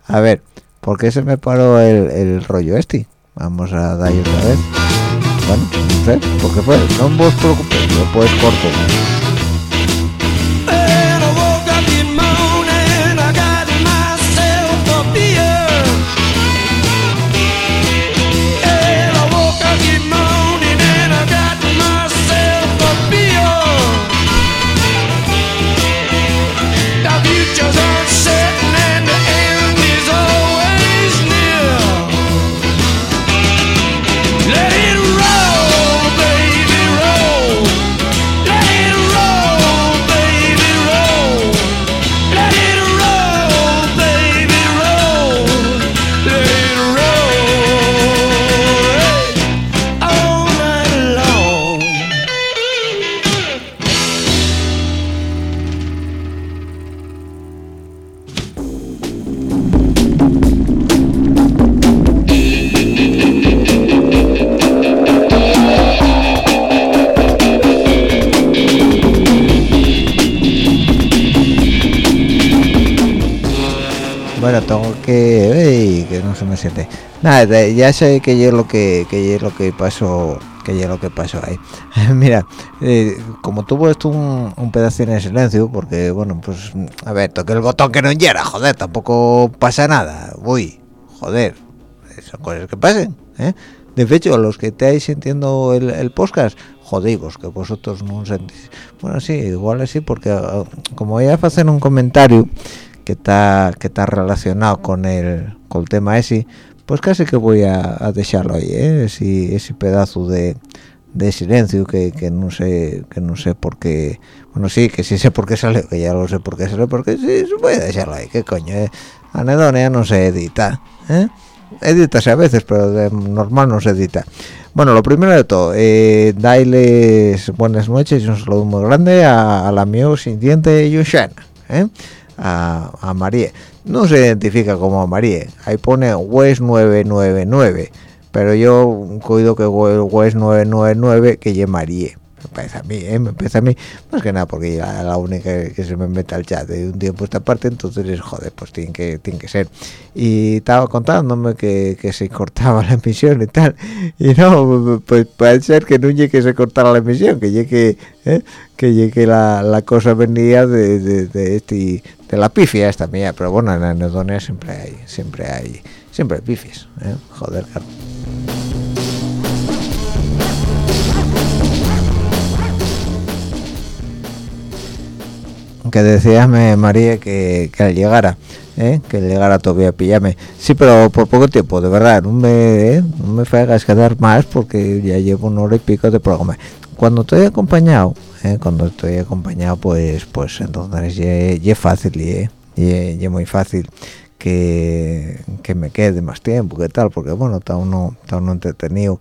A ver, ¿por qué se me paró el, rollo este? vamos a darle otra vez bueno no sé porque fue no os preocupéis después corto Nada, ya sé que es lo que, que es lo que pasó, que es lo que pasó ahí. Mira, eh, como tuvo esto un, un pedacito en silencio, porque bueno, pues a ver, toqué el botón que no hiera, joder, tampoco pasa nada. Uy, joder, son cosas que pasen, ¿eh? De hecho, los que estáis sintiendo el, el podcast, jodivos, que vosotros no sentís. Bueno, sí, igual así, porque ah, como voy a hacer un comentario que está que está relacionado con el con el tema ese pues casi que voy a, dejarlo ahí ¿eh? ese, pedazo de, silencio que, no sé que no sé por qué bueno sí que sí sé por qué sale que ya lo sé por qué sale porque sí voy a dejarlo ahí qué coño eh? anedonia no se edita ¿eh? edítase a veces pero normal no se edita bueno lo primero de todo eh, dailes buenas noches y un saludo muy grande a, la mío sintiente Yushana ¿eh? a, a María. No se identifica como a María, ahí pone West 999, pero yo cuido que West 999 que lleve María. Me parece a mí, ¿eh? me parece a mí, más que nada porque ya la única que se me mete al chat de un tiempo esta parte, entonces es joder, pues tiene que, tiene que ser. Y estaba contándome que, que se cortaba la emisión y tal, y no, pues puede ser que no llegue que se cortara la emisión, que llegue, ¿eh? que llegue la, la cosa venía de, de, de este de la pifia esta mía, pero bueno, en anedonia siempre hay, siempre hay, siempre hay pifias, ¿eh? joder, claro. que decíame María que, que al llegara ¿eh? que llegara todavía a pillarme sí pero por poco tiempo de verdad no me ¿eh? no me hagas quedar más porque ya llevo una hora y pico de programa cuando estoy acompañado ¿eh? cuando estoy acompañado pues pues entonces es fácil ¿eh? y es muy fácil que, que me quede más tiempo que tal porque bueno está uno está uno entretenido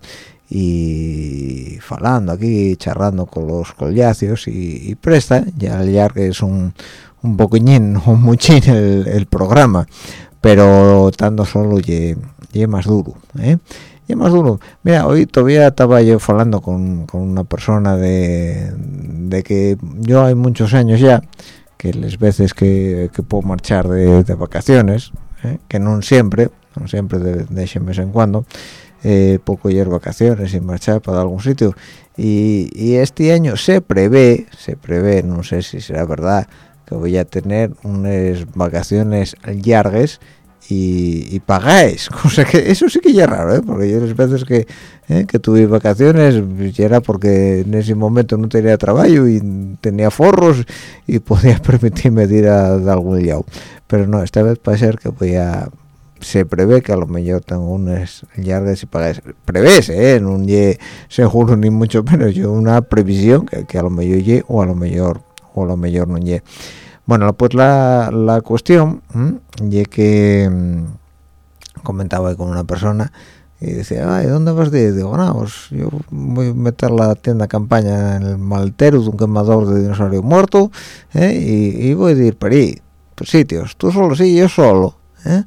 y falando aquí, charlando con los collacios y, presta, ya ya que es un, un poquillín o muchín el, programa, pero estando solo y, y más duro, ¿eh? Y más duro. Mira, hoy todavía estaba yo hablando con, con una persona de, de que yo hay muchos años ya, que las veces que, que puedo marchar de, de vacaciones, ¿eh? que no siempre, no siempre de, de mes en cuando, eh, poco ir vacaciones y marchar para algún sitio y, y, este año se prevé se prevé no sé si será verdad que voy a tener unas vacaciones largas y, y pagáis. Cosa que eso sí que ya es raro ¿eh? porque yo las veces que ¿eh? que tuve vacaciones ya era porque en ese momento no tenía trabajo y tenía forros y podía permitirme ir a, a algún lado. Pero no esta vez puede ser que voy a se prevé que a lo mejor tengo unas largas y pagas prevés eh no ye seguro ni mucho menos yo una previsión que, que, a lo mejor ye o a lo mejor o a lo mejor no ye bueno pues la, la cuestión ye que mmm, comentaba con una persona y decía ay dónde vas de digo no pues yo voy a meter la tienda campaña en el maltero de un quemador de dinosaurio muerto ¿eh? y, y, voy a ir para ahí sitios tú solo sí yo solo ¿eh?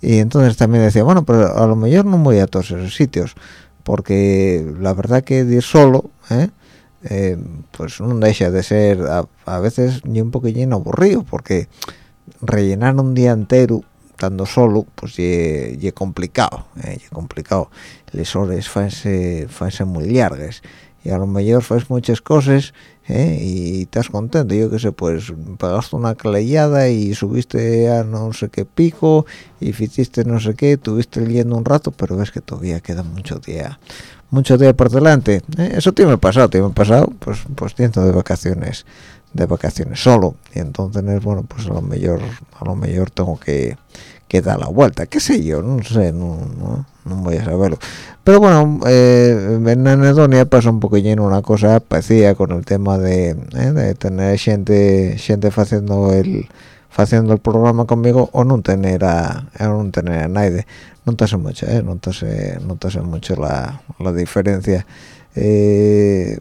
y entonces también decía bueno pero a lo mejor no voy a todos esos sitios porque la verdad que ir solo ¿eh? Eh, pues no deja de ser a, a veces ni un poquillín aburrido porque rellenar un día entero estando solo pues y complicado eh, complicado les horas fanse muy largas y a lo mejor fas muchas cosas ¿eh? y estás contento. Yo que sé pues pagaste una clayada y subiste a no sé qué pico y hiciste no sé qué tuviste leyendo un rato pero ves que todavía queda mucho día mucho día por delante. ¿eh? eso tiene pasado tiene pasado pues pues tiempo de vacaciones de vacaciones solo. Y entonces bueno pues a lo mejor a lo mejor tengo que, que dar la vuelta. Qué sé yo no sé no, no, no voy a saberlo. Pero bueno eh, en Anedonia pasa un poquillo una cosa parecida con el tema de, eh, de tener gente gente haciendo el haciendo el programa conmigo o no tener a, no tener nadie. No te hace mucho eh, no te hace, no te hace mucho la, la diferencia. Eh,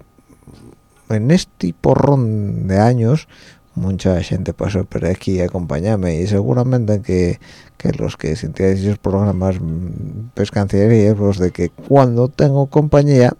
en este porrón de años mucha gente pasó por aquí a acompañarme y seguramente que, que los que sentíais esos programas mm, pescancierías los de que cuando tengo compañía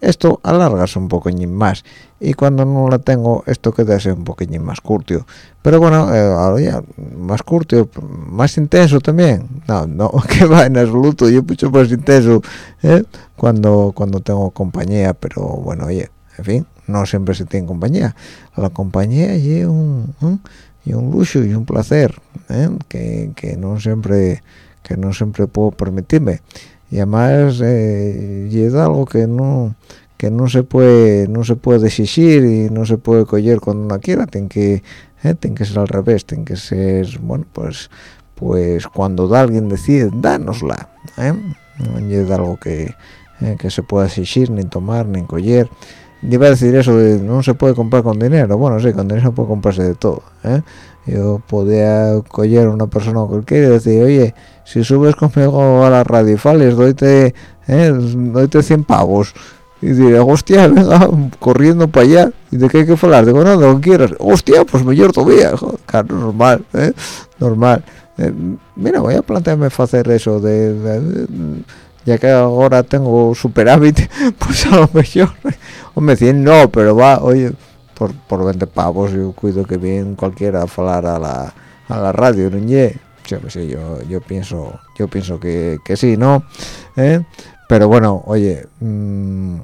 esto alargas un poquín más. Y cuando no la tengo esto queda un poquín más curtio. Pero bueno eh, ahora ya más curtio más intenso también. No no que va en absoluto yo mucho más intenso ¿eh? cuando cuando tengo compañía pero bueno oye en fin no siempre se tiene compañía. La compañía y un y un lujo y un placer ¿eh? que, que, no siempre que no siempre puedo permitirme y además eh, es algo que no que no se puede no se puede exigir y no se puede coger cuando uno quiera tiene que ¿eh? tiene que ser al revés tiene que ser bueno pues pues cuando alguien decide dánosla ¿eh? no es algo que, que se pueda exigir ni tomar ni coger iba a decir eso de no se puede comprar con dinero bueno sí con dinero puede comprarse de todo ¿eh? yo podía coger a una persona cualquiera y decir oye si subes conmigo a la radio fales doyte ¿eh? doyte 100 pavos y diré hostia venga corriendo para allá y de qué hay que hablar digo no de lo que quieras hostia pues mejor todavía claro normal ¿eh? normal. Eh, mira voy a plantearme hacer eso de ya que ahora tengo superávit pues a lo mejor me decían no pero va oye por, por 20 pavos yo cuido que bien cualquiera a hablar a la, a la radio no yo, yo yo pienso yo pienso que, que sí no ¿Eh? pero bueno oye mmm,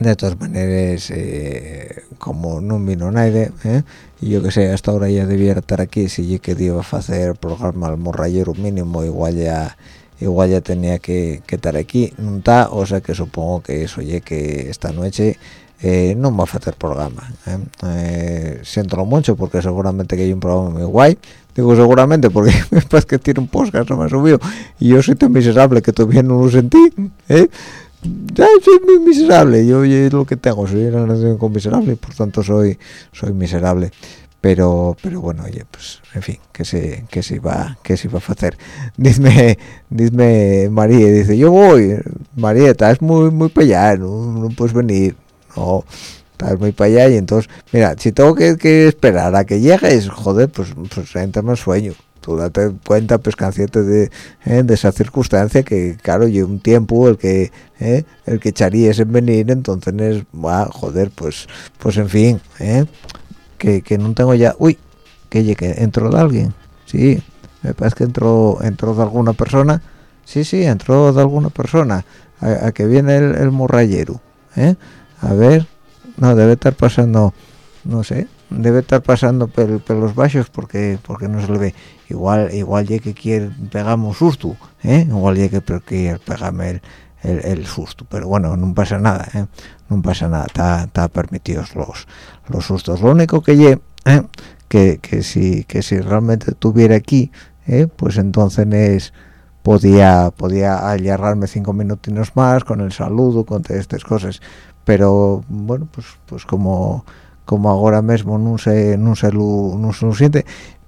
de todas maneras eh, como no vino nadie ¿eh? y yo que sé hasta ahora ya debiera estar aquí si yo que iba a hacer programa al morrayero mínimo igual ya igual ya tenía que, estar aquí no está o sea que supongo que eso oye que esta noche eh, no va a hacer programa ¿eh? eh, siento mucho porque seguramente que hay un programa muy guay digo seguramente porque después que tiene un podcast no me ha subido y yo soy tan miserable que todavía no lo sentí ¿eh? ya soy muy miserable yo, yo lo que tengo soy una nación con miserable por tanto soy soy miserable pero pero bueno oye pues en fin que se que se iba que se iba a hacer dime dime María dice yo voy Marieta es muy muy para allá no, puedes venir no estás muy para allá y entonces mira si tengo que, esperar a que llegues joder pues pues entra más sueño tú date cuenta pescanciete de, eh, esa circunstancia que claro y un tiempo el que eh, el que echarías en venir entonces va joder pues pues en fin eh que, que no tengo ya uy que que entró de alguien sí me parece que entró entró de alguna persona sí sí entró de alguna persona a, que viene el, el ¿eh? a ver no debe estar pasando no sé debe estar pasando por, los bajos porque porque no se le ve igual igual ya que quiere pegamos susto ¿eh? igual ya que quiere pegarme el, el, susto pero bueno no pasa nada ¿eh? no pasa nada está permitidos los los sustos lo único que lle ¿eh? que, que si que si realmente estuviera aquí ¿eh? pues entonces podía podía alargarme cinco minutinos más con el saludo con todas estas cosas pero bueno pues pues como como ahora mismo no se no se lo, no se lo siente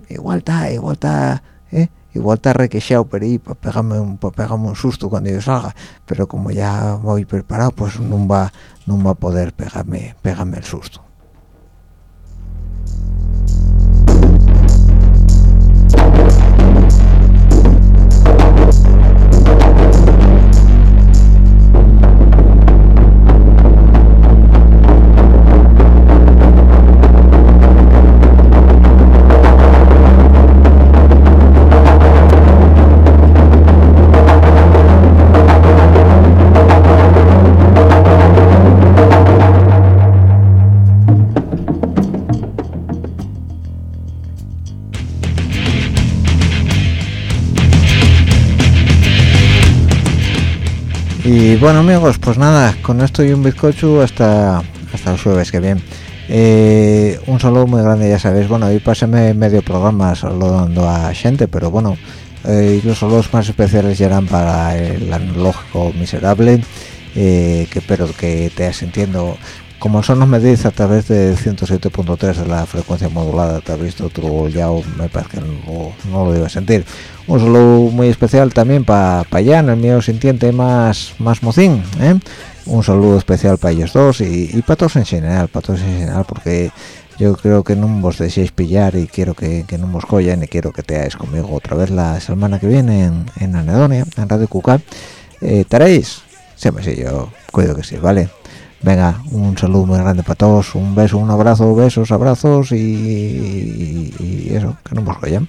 igual está igual está ¿eh? Igual está requechado pero ahí para pegarme un para pegarme un susto cuando yo salga. Pero como ya voy preparado pues no va no va a poder pegarme pegarme el susto bueno amigos, pues nada, con esto y un bizcocho hasta hasta el jueves, que bien. Eh, un saludo muy grande, ya sabéis. Bueno, hoy pasé medio programa saludando a gente, pero bueno, eh, los saludos más especiales eran para el analógico miserable, eh, que espero que te entiendo como son los medís a través de 107.3 de la frecuencia modulada, te has visto otro ya me parece que no, lo iba a sentir. Un saludo muy especial también para pa Jan, el mío sintiente más, más mocín, ¿eh? Un saludo especial para ellos dos y, para todos en general, para todos en general, porque yo creo que no vos deseéis pillar y quiero que, no os collen y quiero que te hagáis conmigo otra vez la semana que viene en, en Anedonia, en Radio Cuca. Eh, ¿Estaréis? Siempre sí, yo cuido que sí, ¿vale? Venga, un saludo muy grande para todos, un beso, un abrazo, besos, abrazos y, eso, que no nos vayan.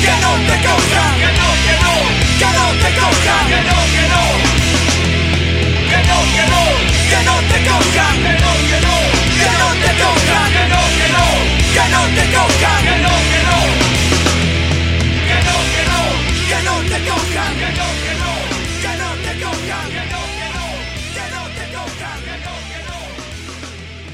que no te cojan, que no, que no, que no te cojan, que no, que no, que no, que no, que no te cojan, que no, que no, que no te cojan, que no, que no, que no te cojan, que no, que no.